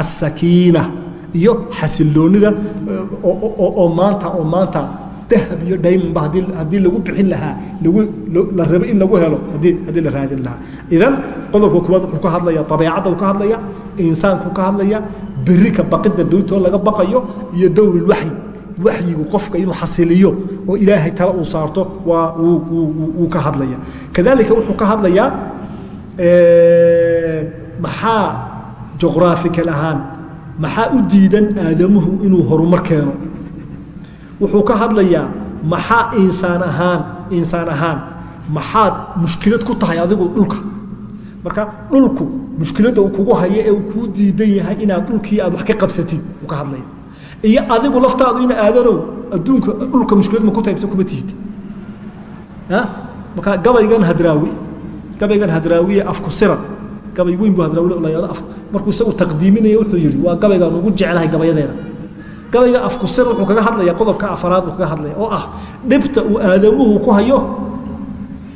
aلsakiina iyo xasiloonida oo maanta oo maanta dahab iyo dhaymanba haddii lagu bixin lahaa la rabo in lagu helo haddii la raadin lahaa. Idan qodobka kuwaad wuxuu ka hadlaya dabeecadda uu ka hadlaya insaanku ka hadlaya berri ka baqidda berritoo laga baqayo iyo dowrilwaxyi waxyigu qofka inuu xasiliyo oo ilaahay tala uu saarto waa wuu ka hadlaya. Kadalika wuxuu ka hadlayaa maxaa juqraafikal ahaan maxaa u diidan aadamuhu inuu horumar keeno? Wuxuu ka hadlayaa maxaa insaan ahaan insaan ahaan maxaad mushkilad ku tahay adigu dhulka? Marka dhulku mushkiladda uu kugu hayo ee uu kuu diidan yahay inaad dhulkii aad wax ka qabsatid uu ka hadlaya. Iyo adigu laftaadu in aadanow adduunka dhulka mushkilad ma ku tahay mise kuma tihid. Marka gabaygan hadraawi gabaygan hadraawiye afku siran gabay weyn la yahdo markuu isagu taqdiiminaya wuxuu yidhi waa gabaygaan ugu jeclahay gabayadeena. Gabayga afku siran wuxuu kaga hadlaya qodobka afaraad buu kaga hadlaya oo ah dhibta uu aadamuhu ku hayo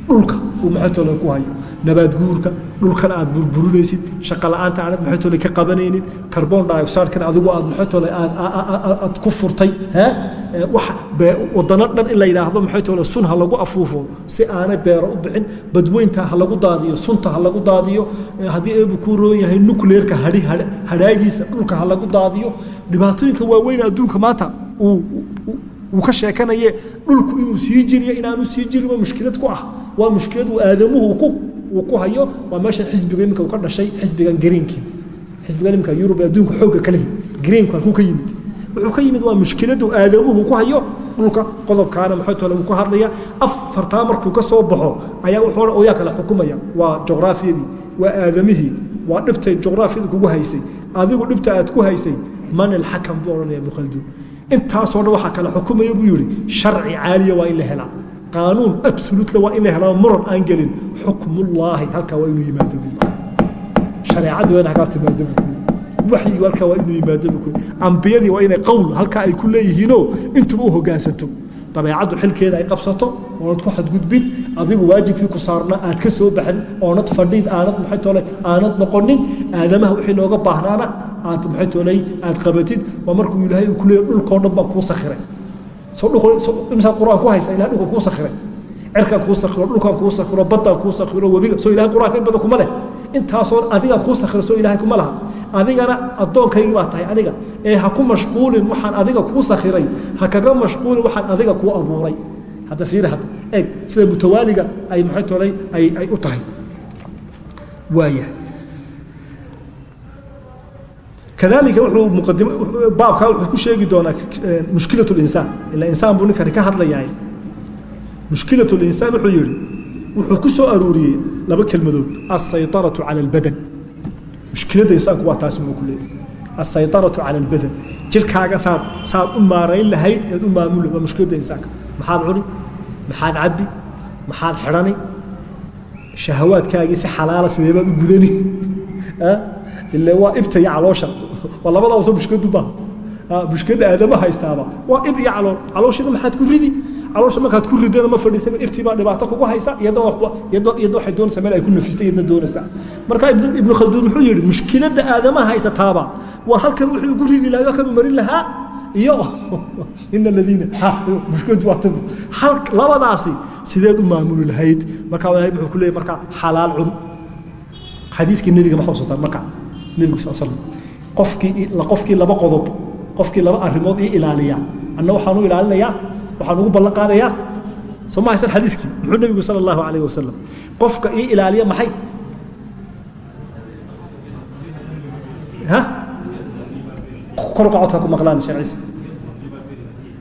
dhulka uu maxaytoola ku hayo nabaad guurka dhulkan aad burburinaysid shaqa la'aanta aanad maxaytole ka qabanaynin carbon dioxidkan adigu aad maxaytole aad ku furtay wadano dhan in la yidhaahdo maxaytole sun ha lagu afuufo si aanay beero u bixin badweynta ha lagu daadiyo sunta ha lagu daadiyo haddii eebu ku roon yahay nucleerka hadhi hadhaagiisa dhulka ha lagu daadiyo dhibaatooyinka waaweyn adduunka maanta uu ka sheekanaye dhulku inuu sii jiriyo inaanu sii jirin mushkilad ku ah waa mushkilad uu aadamuhu ku uu ku hayo waa meeshan xisbiga iminka uu ka dhashay xisbigan greenki. Xisbigan iminka yurub ee adduunka xoogga ka lehi greenku halkuu ka yimid. Wuxuu ka yimid waa mushkiladu aadamuhu ku hayo dhulka qodobkaana maxay tole uu ka hadlaya afartaa markuu ka soo baxo ayaa wuxuu oyaa kala xukumaya. Waa juqraafiyadii waa aadamihii waa dhibtay juqraafiyadu kugu haysay. Adigu dhibta aad ku haysay man alxakam buu odhanaya khalduun intaasoo dhan waxaa kala xukumaya buu yidhi sharci caaliya waa in la helaa qaanuun absolutla waa in la helaa muran aan gelin. xukmullaahi halkaa waa inuu yimaado shareecadii waa in halkaa timaado waxyigu halkaa waa inuu yimaado ambiyadii waa inay qowl halkaa ay ku leeyihiinoo intuba u hoggaansanto dabeecaddu xilkeeda ay qabsato oonad ku xadgudbin adigu waajibkii ku saarnaa aad ka soo baxdin oonad fadhiid aanad maxay toole aanad noqonin aadamaha wixii nooga baahnaana aad maxay tooley aad qabatid waa markuu ilaahay uu ku leeyahay dhulkoo dhan baan kuu sakhiray qur'aan ku haysa ilahay dhulka kuu sakhiray cirkaan kuu sakhiro dhulkaan kuu sakhiro baddaan kuu sakhiro webiga soo ilahay qur'aanka waaya kadalika wuuu muqadim baabkaa wuxuu ku sheegi doonaa eh, mushkilat linsaan ila insaan buu ninkani ka hadlayahay. Mushkilat linsaan wuxuu yihi wuxuu ku soo aruuriyey laba kelmadood. Asayaratu cala albadan mushkiladda insaanku waa taasi muu ku leeyahy asayaratu cala albadan jirkaaga saad saad u maarayn lahayd eed u maamul waa mushkiladda insaanka maxaad cuni maxaad cabbi maxaad xidhani shahawaadkaagii si xalaala sideebaad u gudani? Ila waa ibta iyo caloosha. waa labadaaba soo mushkiladu maaha mushkiladda aadama haystaaba. Waa ib iyo calool calooshina maxaad ku ridi? Caloosha markaad ku ridana ma fadhiisan ibtii baa dhibaato kugu haysa? Iyadna waxay doonaysaa meel ay ku nafistay iyadna doonaysaa. Marka ibnu khalduun muxuu yidhi mushkiladda aadamaha haysataaba. Waa halkan wuxuu ugu ridi lahaa kanu marin lahaa? Iyo ina aladiina labadaasi sideed u maamuli lahayd. Marka muxuu ku leeyahy marka xalaal cun. Xadiiskii nebiga ma xusuustaan marka nebigu sal slam qofkii laba qodob qofkii laba arrimood ii ilaaliya. Anna waxaan u ilaalinayaa waxaan ugu ballan qaadayaa soo ma xadiiskii? Muxuu nebigu sala allahu calayh wasalam qofka ii ilaaliya maxay? Kor qacodka ku maqlaan sheekh ciise.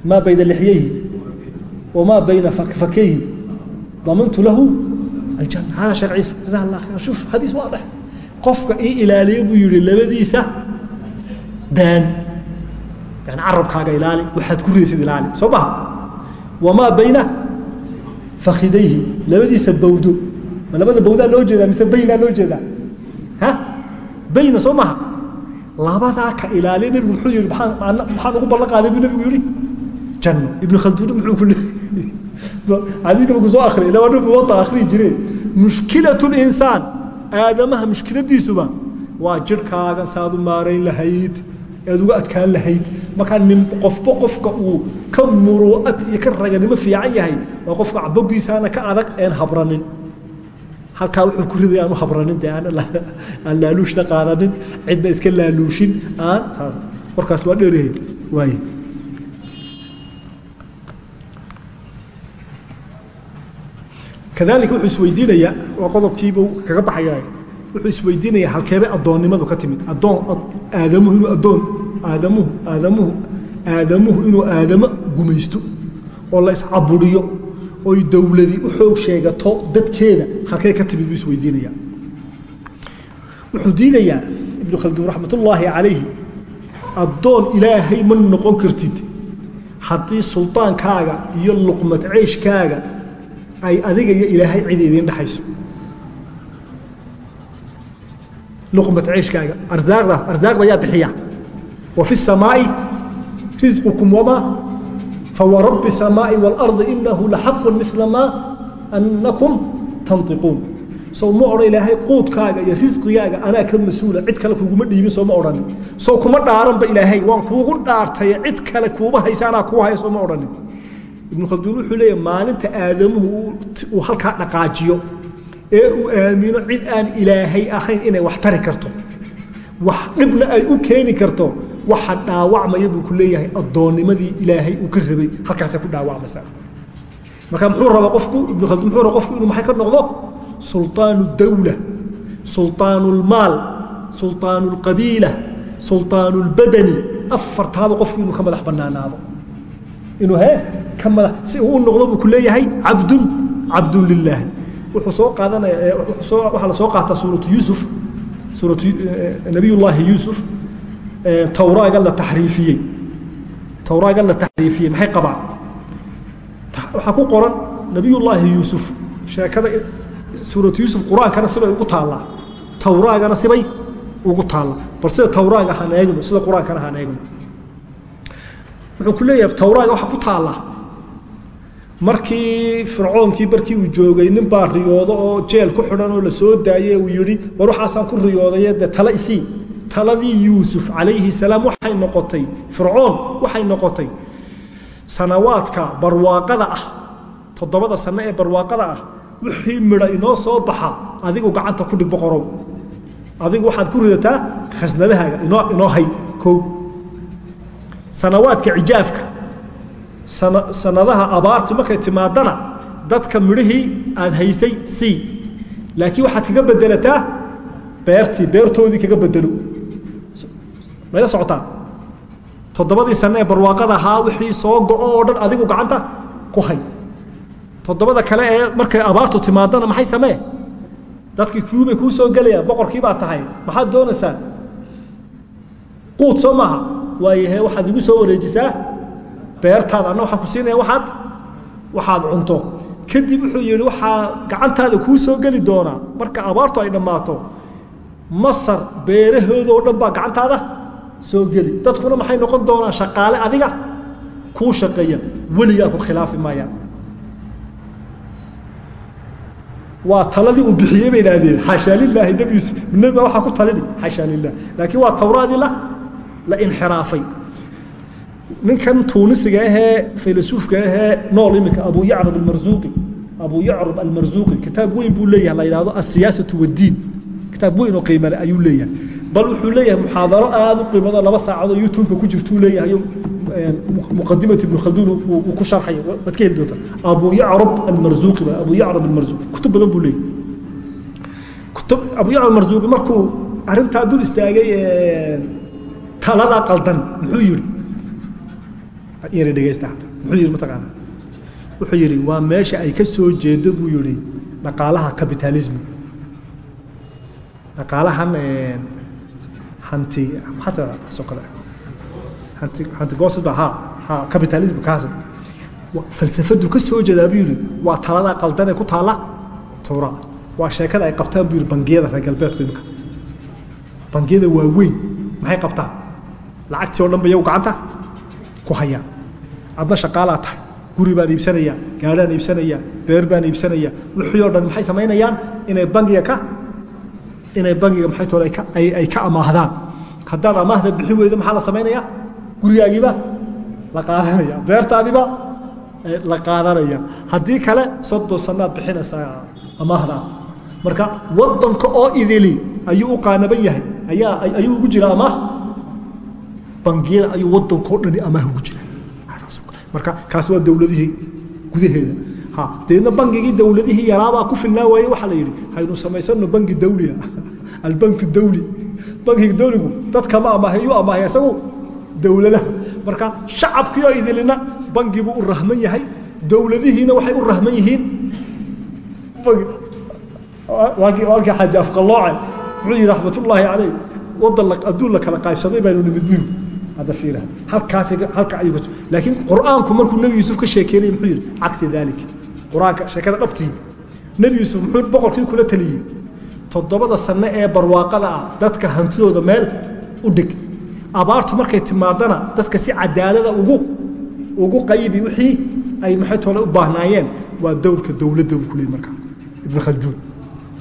Maa bayna lixyayhi wamaa bayna fakayhi damantu lahu aljanna. Hada sheekh ciise jazaha allah khayr. Shuf xadiis waadix qofka ii ilaaliya buu yidhi labadiisa daan yani carabkaaga ilaali waxaad ku riyaysid ilaali soo maha wamaa bayna fakidayhi labadiisa bawdo ma labada bawdaa loo jeedaa mise baynaa loo jeedaa? Ha? Bayna soo maha labadaa ka ilaaliya nebigu muxuu yihi maxaan maxaan ugu ballan qaaday? Buu nebigu yihi janno ibnu khalduun muxuu ku xadiiska markuu soo akhriyay ilaa waa muwata akhriyi jireen mushkilat linsaan aadamaha mushkiladiisuba waa jirhkaaga saad u maarayn lahayd ead uga adkaan lahayd. Markaa nin qofba qofka uu ka muruuad iyo ka raganimo fiican yahay waa qofka cabogiisaana ka adag een habranin. Halkaa wuxuu ku riday aan u habranin dee aan laaluushna qaadanin. Cidna iska laaluushin. Aan warkaas waa dheeryahay waaye. Kadalika wuxuu isweydiinayaa waa qodobkiibuu kaga baxaya wuxuu isweydiinayaa halkeebay addoonnimadu ka timid. Addoon aadamuhu inuu addoon aadamuhu aadamuhu aadamuhu inuu aadamo gumaysto oo la iscaburiyo oy dowladi u xoog sheegato dadkeeda halkee ka timid buu isweydiinayaa wuxuu diidayaa ibnu khalduun raxmatullaahi calayhi addoon ilaahay ma noqon kartid. Haddii sultaankaaga iyo luqmad ceyshkaaga ay adiga iyo ilaahay cid idiin dhexayso luqmat ciishkaaga arsaaqda arsaaqda yaa bixiya wa fi الsamaaءi risqukum wamaa fawarabi الsamaaءi wاlarضi inahu laxaqu mila maa anakum tanطiquun sow ma odhan ilaahay quudkaaga iyo risqigaaga anaa ka mas-uula cid kale kuguma dhiibin soo ma odhanin sow kuma dhaaranba ilaahay waan kuugu dhaartaye cid kale kuuma haysa anaa kuu haya soo ma odhanin ibnu khalduun wuxuu leeyahy maalinta aadamuhu uu halkaa dhaqaajiyo ee uu aamino cid aan ilaahay ahayn inay wax tari karto wax dhibna ay u keeni karto waxa dhaawacmaya buu ku leeyahay addoonnimadii ilaahay uu ka rabay halkaasay ku dhaawacmaysaa marka muxuu rabaa qofku ibnu khaldun muxuu rabaa qofku inuu maxay ka noqdo sulطaanu dawla sulطaanu اlmaal sulطaanu اlqabiila sulطaanu اlbadani afartaaba qofku inuu ka madax banaanaado inuu he ka madax si uu u noqdo buu ku leeyahay cabdun cabdun lilaahi wuxuu soo qaadanaya soo waxaa la soo qaataa suuratu yuusuf suuratu nabiy llaahi yuusuf tawraaga la taxriifiyey. Tawraaga la taxriifiyey maxay qabaan? Waxaa ku qoran nabiy llaahi sheekada suuratu yuusuf qur'aankana sibay ugu taallaa. Tawraagana sibay ugu taallaa. Bal sida tawraaga haan eegno sida qur'aankana haan eegno wuxuu ku leeyahay tawraaga waxaa ku taallaa markii fircoonkii barkii uu joogay nin baa riyoodo oo jeel ku xidhan oo la soo daaye uu yidhi war waxaasaan ku riyoodaye dee tala isii. Taladii yuusuf calayhi salaam waxay noqotay fircoon waxay noqotay sanawaadka barwaaqada ah toddobada sano ee barwaaqada ah wixii midha inoo soo baxa adigu gacanta ku dhig boqorow. Adigu waxaad ku ridataa khasnadahaaga inoo hay kow. Sanawaadka cijaafka sanadaha abaarti markay timaadana dadka midhihii aad haysay c. Laakiin waxaad kaga bedelataa beertii beertoodii kaga bedelo. Mayla socotaa? Toddobadii sane ee barwaaqada ahaa wixii soo go-o oo dhan adigu gacanta ku hay. Toddobada kale ee markay abaartu timaadana maxay samee? Dadkii kuubay kuu soo gelayaan boqorkii baa tahay. Maxaad doonaysaa quud soo maaha? Waayahe waxaad igu soo wareejisaa beertaada anna waxaan ku siinaya waaad waxaad cunto. Kadib wuxuu yidhi waxaa gacantaada kuu soo geli doonaa. Marka abaartu ay dhammaato masar beerahoodoo dhan baa gacantaada soo geli. Dadkuna maxay noqon doonaan shaqaale adiga? Kuu shaqeeya. Weligaa ku khilaafi maayaan waa taladii uu bixiyey bay idhaahdeen xaashaa lilaahi nebi yuusuf nebi baa waxaa ku talini. Xaashaa lilah laakiin waa tawraadii la la inxiraafay ninkan tuunisiga ahee faylasuufka ahee nool iminka abu yacrab almarzuuqi abu yacrab almarzuuqi kitaab weyn buu leeyahay la yidhahdo alsiyaasatu waddiin. Kitaab weyn oo qiimale ayuu leeyahay. Bal wuxuu leeyahay muxaadaro aada u qiimado laba saacadoo youtube-ka ku jirtuu leeyahay muqadimatu ibnu khalduun uu ku sharxaya waad ka heli doontaa. Abu yacrab almarzuuqi ba abu yacrab almarzuuqi kutub badan buu leeyahay. Kutub abu yacrab almarzuuqi markuu arrintaa dul istaagay taladaa qaldan muxuu yidhi yara dhegeysta hata muxuu yidhi mataqaana wuxuu yidhi waa meesha ay ka soo jeedo buu yidhi dhaqaalaha capitalism. Dhaqaalahan hanti maxaa soo kale. Hanti hanti goosad ba ha ha capitalism kaas. Falsafadu ka soo jeedaa buu yidhi waa taladaa qaldan ee ku taala towra waa sheekada ay qabtaan buu yidhi bangiyada reer galbeedku imika bangiyada waaweyn maxay qabtaan? Lacagtii oo dhan ba iyagu gacanta ku hayaan adna shaqaalaa tahay guri baan iibsanayaa gaadhaan iibsanayaa beer baan iibsanayaa wixii oo dhan maxay samaynayaan? Inay bangiga ka inay bangiga maxay toole ay ka amaahdaan haddaad amaahda bixin weydo maxaa la samaynayaa gurigaagiiba la qaadanaya beertaadiiba la qaadanaya haddii kale soddon sannaad bixinaysaa amaahda. Marka waddanka oo idili ayuu u qaanaban yahay. Ayaa ayuu ugu jira amaah? Bangiyada ayuu waddankao dhani amaah ugu jira marka kaas waa dowladihii gudaheeda. Ha deedna bangigii dowladihii yaraabaa ku filnaa waaye waxaa la yidhi haynu samaysano bangi dawlia albanki dawli. Bankiga dawligu dadka ma amaahay yuu amaahaya isagu dowladaha marka shacabkii oo idilina bangibuu u rahman yahay dowladihiina waxay u rahman yihiin. Walkii xaaji afqalooce wuxuu yidhi raxmatullaahi caleyh wadan adduun la kala qaybsaday baynu nimid buyu hadda fiiraha halkaasi halka ayuu laakiin qur'aanku markuu nebi yuusuf ka sheekeynaya muxuu yidhi cagsi dalik qur'aanka sheekada dhabtii. Nebi yuusuf muxuu boqorkii kula taliyey. Toddobada sanno ee barwaaqada ah dadka hantidooda meel u dhig. Abaartu markay timaadana dadka si cadaalada ugu ugu qaybi wixii ay maxay toole u baahnaayeen? Waa dowrka dowladda buu ku leeyay markaa ibnu khalduun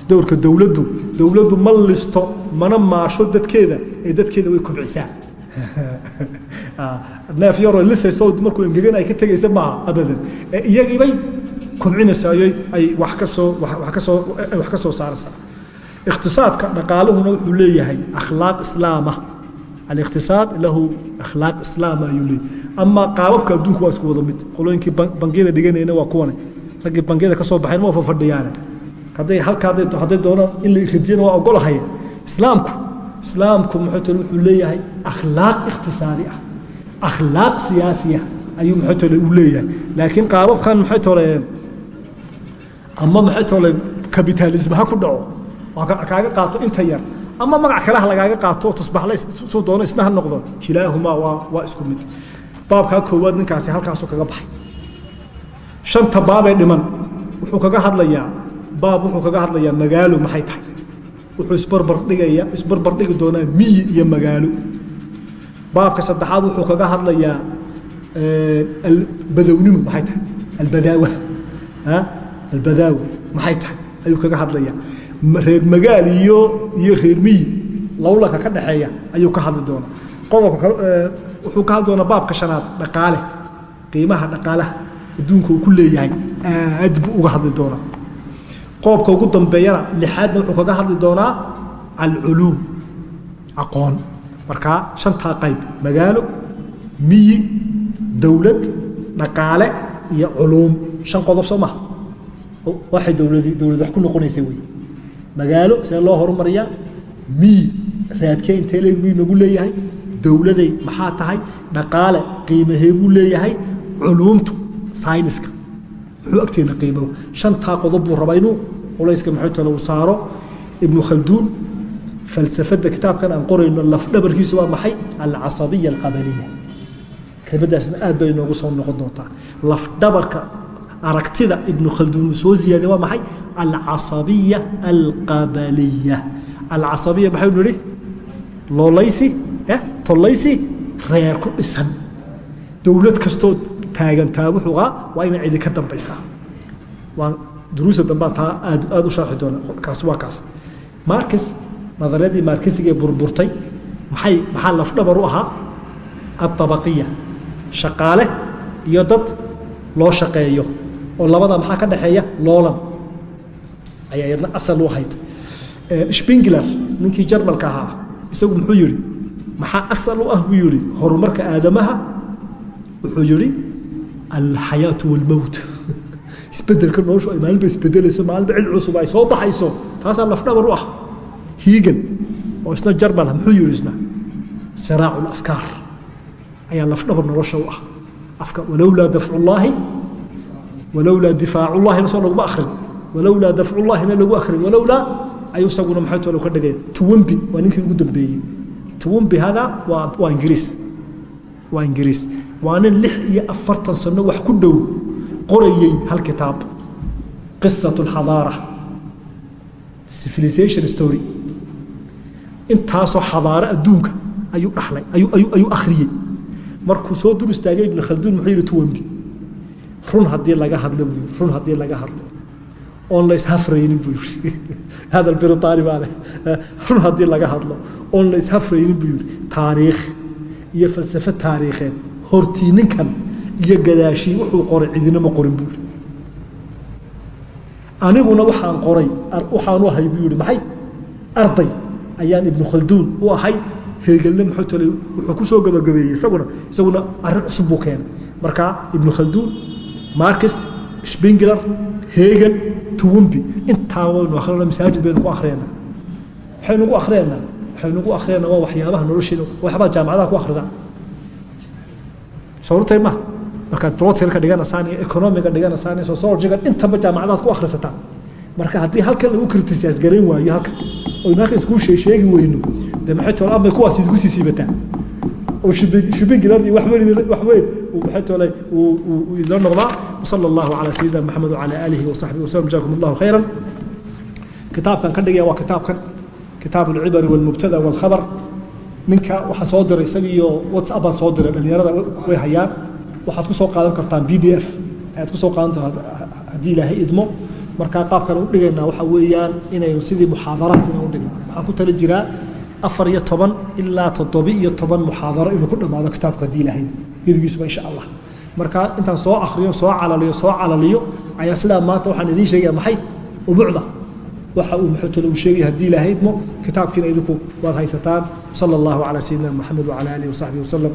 dowrka dowladdu dowladdu ma listo mana maasho dadkeeda ee dadkeeda way kobcisaa neef yaroo lisayso markuu engegan ay ka tegaysa maaha abadan. Ee iyagiibay kobcinaysaayay ay wax ka soo wax ka soo wax ka soo saaraysaa. Iqtisaadka dhaqaaluhuna wuxuu leeyahay akhlaaq islaama. Aliqtisaad lahu akhlaaq islaama ayuu leeyahay. Ama qaababka adduunku waa isku wada mid. Qolooyinkii bangiyada dhiganayna waa kuwane. Raggii bangiyada ka soo baxayn waa fafadhiyaane. Hadday halka hadday doonaan in la radiyana waa ogolahay. Islaamku islaamku muxuu tole wuxuu leeyahay akhlaaq iqtisaadi ah. Akhlaaq siyaasiya ayuu muxuu tole uu leeyahay. Laakiin qaababkan muxuu tole ama muxuu tole kapitaalism ha ku dhaco kaaga qaato inta yar ama magac kale ha lagaaga qaato tusbaxle suu doono isna ha noqdo kilaahumaa waa waa isku mid. Baabkaa koowaad ninkaasi halkaasuu kaga baxay. Shanta baabee dhiman wuxuu kaga hadlayaa baab wuxuu kaga hadlayaa magaalo maxay tahay wuxuu isbarbar dhigaya isbarbar dhigi doonaa miyi iyo magaalo. Baabka saddexaad wuxuu kaga hadlayaa albadownimu maxay tahay? Albadaawa. Albadaawa. Maxay tahay? Ayuu kaga hadlayaa. Reer magaal iyo iyo reer miyi. Lawlaka ka dhexeeya ayuu ka hadli doonaa. Qodobka wuxuu ka hadli doonaa baabka shanaad dhaqaale. Qiimaha dhaqaalaha adduunka uu ku leeyahay aad buu uga hadli doonaa qoobka ugu dambeeyana lixaadna wuxuu kaga hadli doonaa alculuum aqoon. Markaa shantaa qayb magaalo miyi dowlad dhaqaale iyo culuum. Shan qodob soo maha. Waxay dowladi dowlad wax ku noqonaysa wey magaalo see loo horumariyaa. Miyi raadkee intee buu nagu leeyahay? Dowladay maxaa tahay? Dhaqaale qiimahee buu leeyahay. Culuumtu sayniska muxuu agteena qiimo. Shantaa qodob buu rabaa inuu culayska muxuu tale uu saaro? Ibnu khalduun falsafadda kitaabkan aan qorayno lafdhabarkiisu waa maxay? Alcasabiya alqabaliya. Kelmaddaasna aad bay inoogu soo noqon doontaa. Lafdhabarka aragtida ibnu khalduun uu soo ziyaaday waa maxay? Alcasabiya alqabaliya. Alcasabiya maxaynu nihi loolaysi tollaysi reer ku dhisan. Dowlad kastoo taagantaa wuxuugaa waa inay cidi ka dambaysaa. Waan duruusa dambaan taa aad aada u sharxi doona kaas waa kaas. Markis nadaryadii markisigae burburtay maxay maxaa lafdhabar u ahaa? Alطabaqiya shaqaale iyo dad loo shaqeeyo oo labada maxaa ka dhexeeya loolan. Ayaa iyadna asal u ahayd. Spingler ninkii jarmalka ahaa isagu muxuu yihi maxaa asal u ah? buu yihi horumarka aadamaha. Wuxuu yihi alxayaatu walmowt isbeddelka noloshu ay maalinba isbedelayso maalinba cid cusub ay soo baxayso taasaa lafdhabar u ah hiigan oo isna jarmala muxuu yihi isna siraacu lafkaar ayaa lafdhabar nolosha u ah afka walowlaa dafcu llaahi walowlaa difaacu llahina soo laguma akrin walowlaa dafcu llahina lagu akrin walowlaa ayuu isaguna maxay tolo ka dhigay tuwambi waa ninkii ugu dambeeyey tuwambi hada waa waa ingiriis waa ingiriis waa nin lix iyo afartan sano wax ku dhow qorayey hal kitaab. Qisat اlxadaara civilization story. Intaasoo xadaaro adduunka ayuu dhaxlay ayuu akhriyey. Markuu soo dur istaagay ibn khalduun muxuu yihi tuwambi run haddii laga hadlo buu yihi run haddii laga hadlo. Oon la ishafraynin buu yihi hadal biritaani baa leh run haddii laga hadlo. Oon la ishafraynin buu yihi taariikh. Iyo falsafo taariikheed hortii ninkan iyo gadaashii wuxuu qoray cidina ma qorin buu yihi aniguna waxaan qoray waxaan u ahay buu yihi maxay? Arday ayaan ibnu khalduun u ahay. Heegelne muxuu wuxuu ku soo gabagabeeyey isaguna isaguna arrin cusub buu keenay. Marka ibnu khalduun marcus spingler hegel tuwumbi intaa waynu akhrina masaajid baynu ku akhriyana waxaynu ku akhriyana waxaynu ku akhriyana waa waxyaabaha nolosheena waxyaabaha jaamacadaha ku akhrida sawrtay ma? Markaad political dhiganaysaan iyo economiga dhiganaysaan iyo sociologiga intaba jaamacadaad ku akhrisataan marka haddii halkan lagu criticize garayn waayo halkan oynu halkan iskuu sheegi weyno toole amay kuwaas idinku sii siibataan oo shibingilar iyo wax weyn wax weyn maxay toole uu idla noqdaa. Sala allahu calaa sayidina maxamed wacala aalihi wasaxbihi wasallam jazakum allahu khayran. Kitaabkan ka dhigaya waa kitaabkan. Kitaab alcibari walmubtada walkhabar ninka waxaa soo diray isagiiyo whatsapp baan soo diray dhallinyarada way hayaan. Waxaad ku soo qaadan kartaan b d f. Ayaad ku soo qaadan haddii ilaahay idmo. Markaa qaabkan u dhigaynaa waxaa weeyaan inaynu sidii muxaadaraat inaan u dhigno waxaan ku tali jiraa afar iyo toban ilaa toddobi iyo toban muxaadaro inuu ku dhammaado kitaabku haddii ilaahay gebigiisuba insha allah. Marka intaan soo akriyo soo calaliyo soo calaliyo ayaa sidaa maanta waxaan idiin sheegaya maxay? Ubucda waxa uu muxutalo uu sheegaya haddii ilaahay idmo kitaabkiina idinku waad haysataan. Sala allahu calaa sayidina maxamed wacala aalihi wasaxbihi wasalam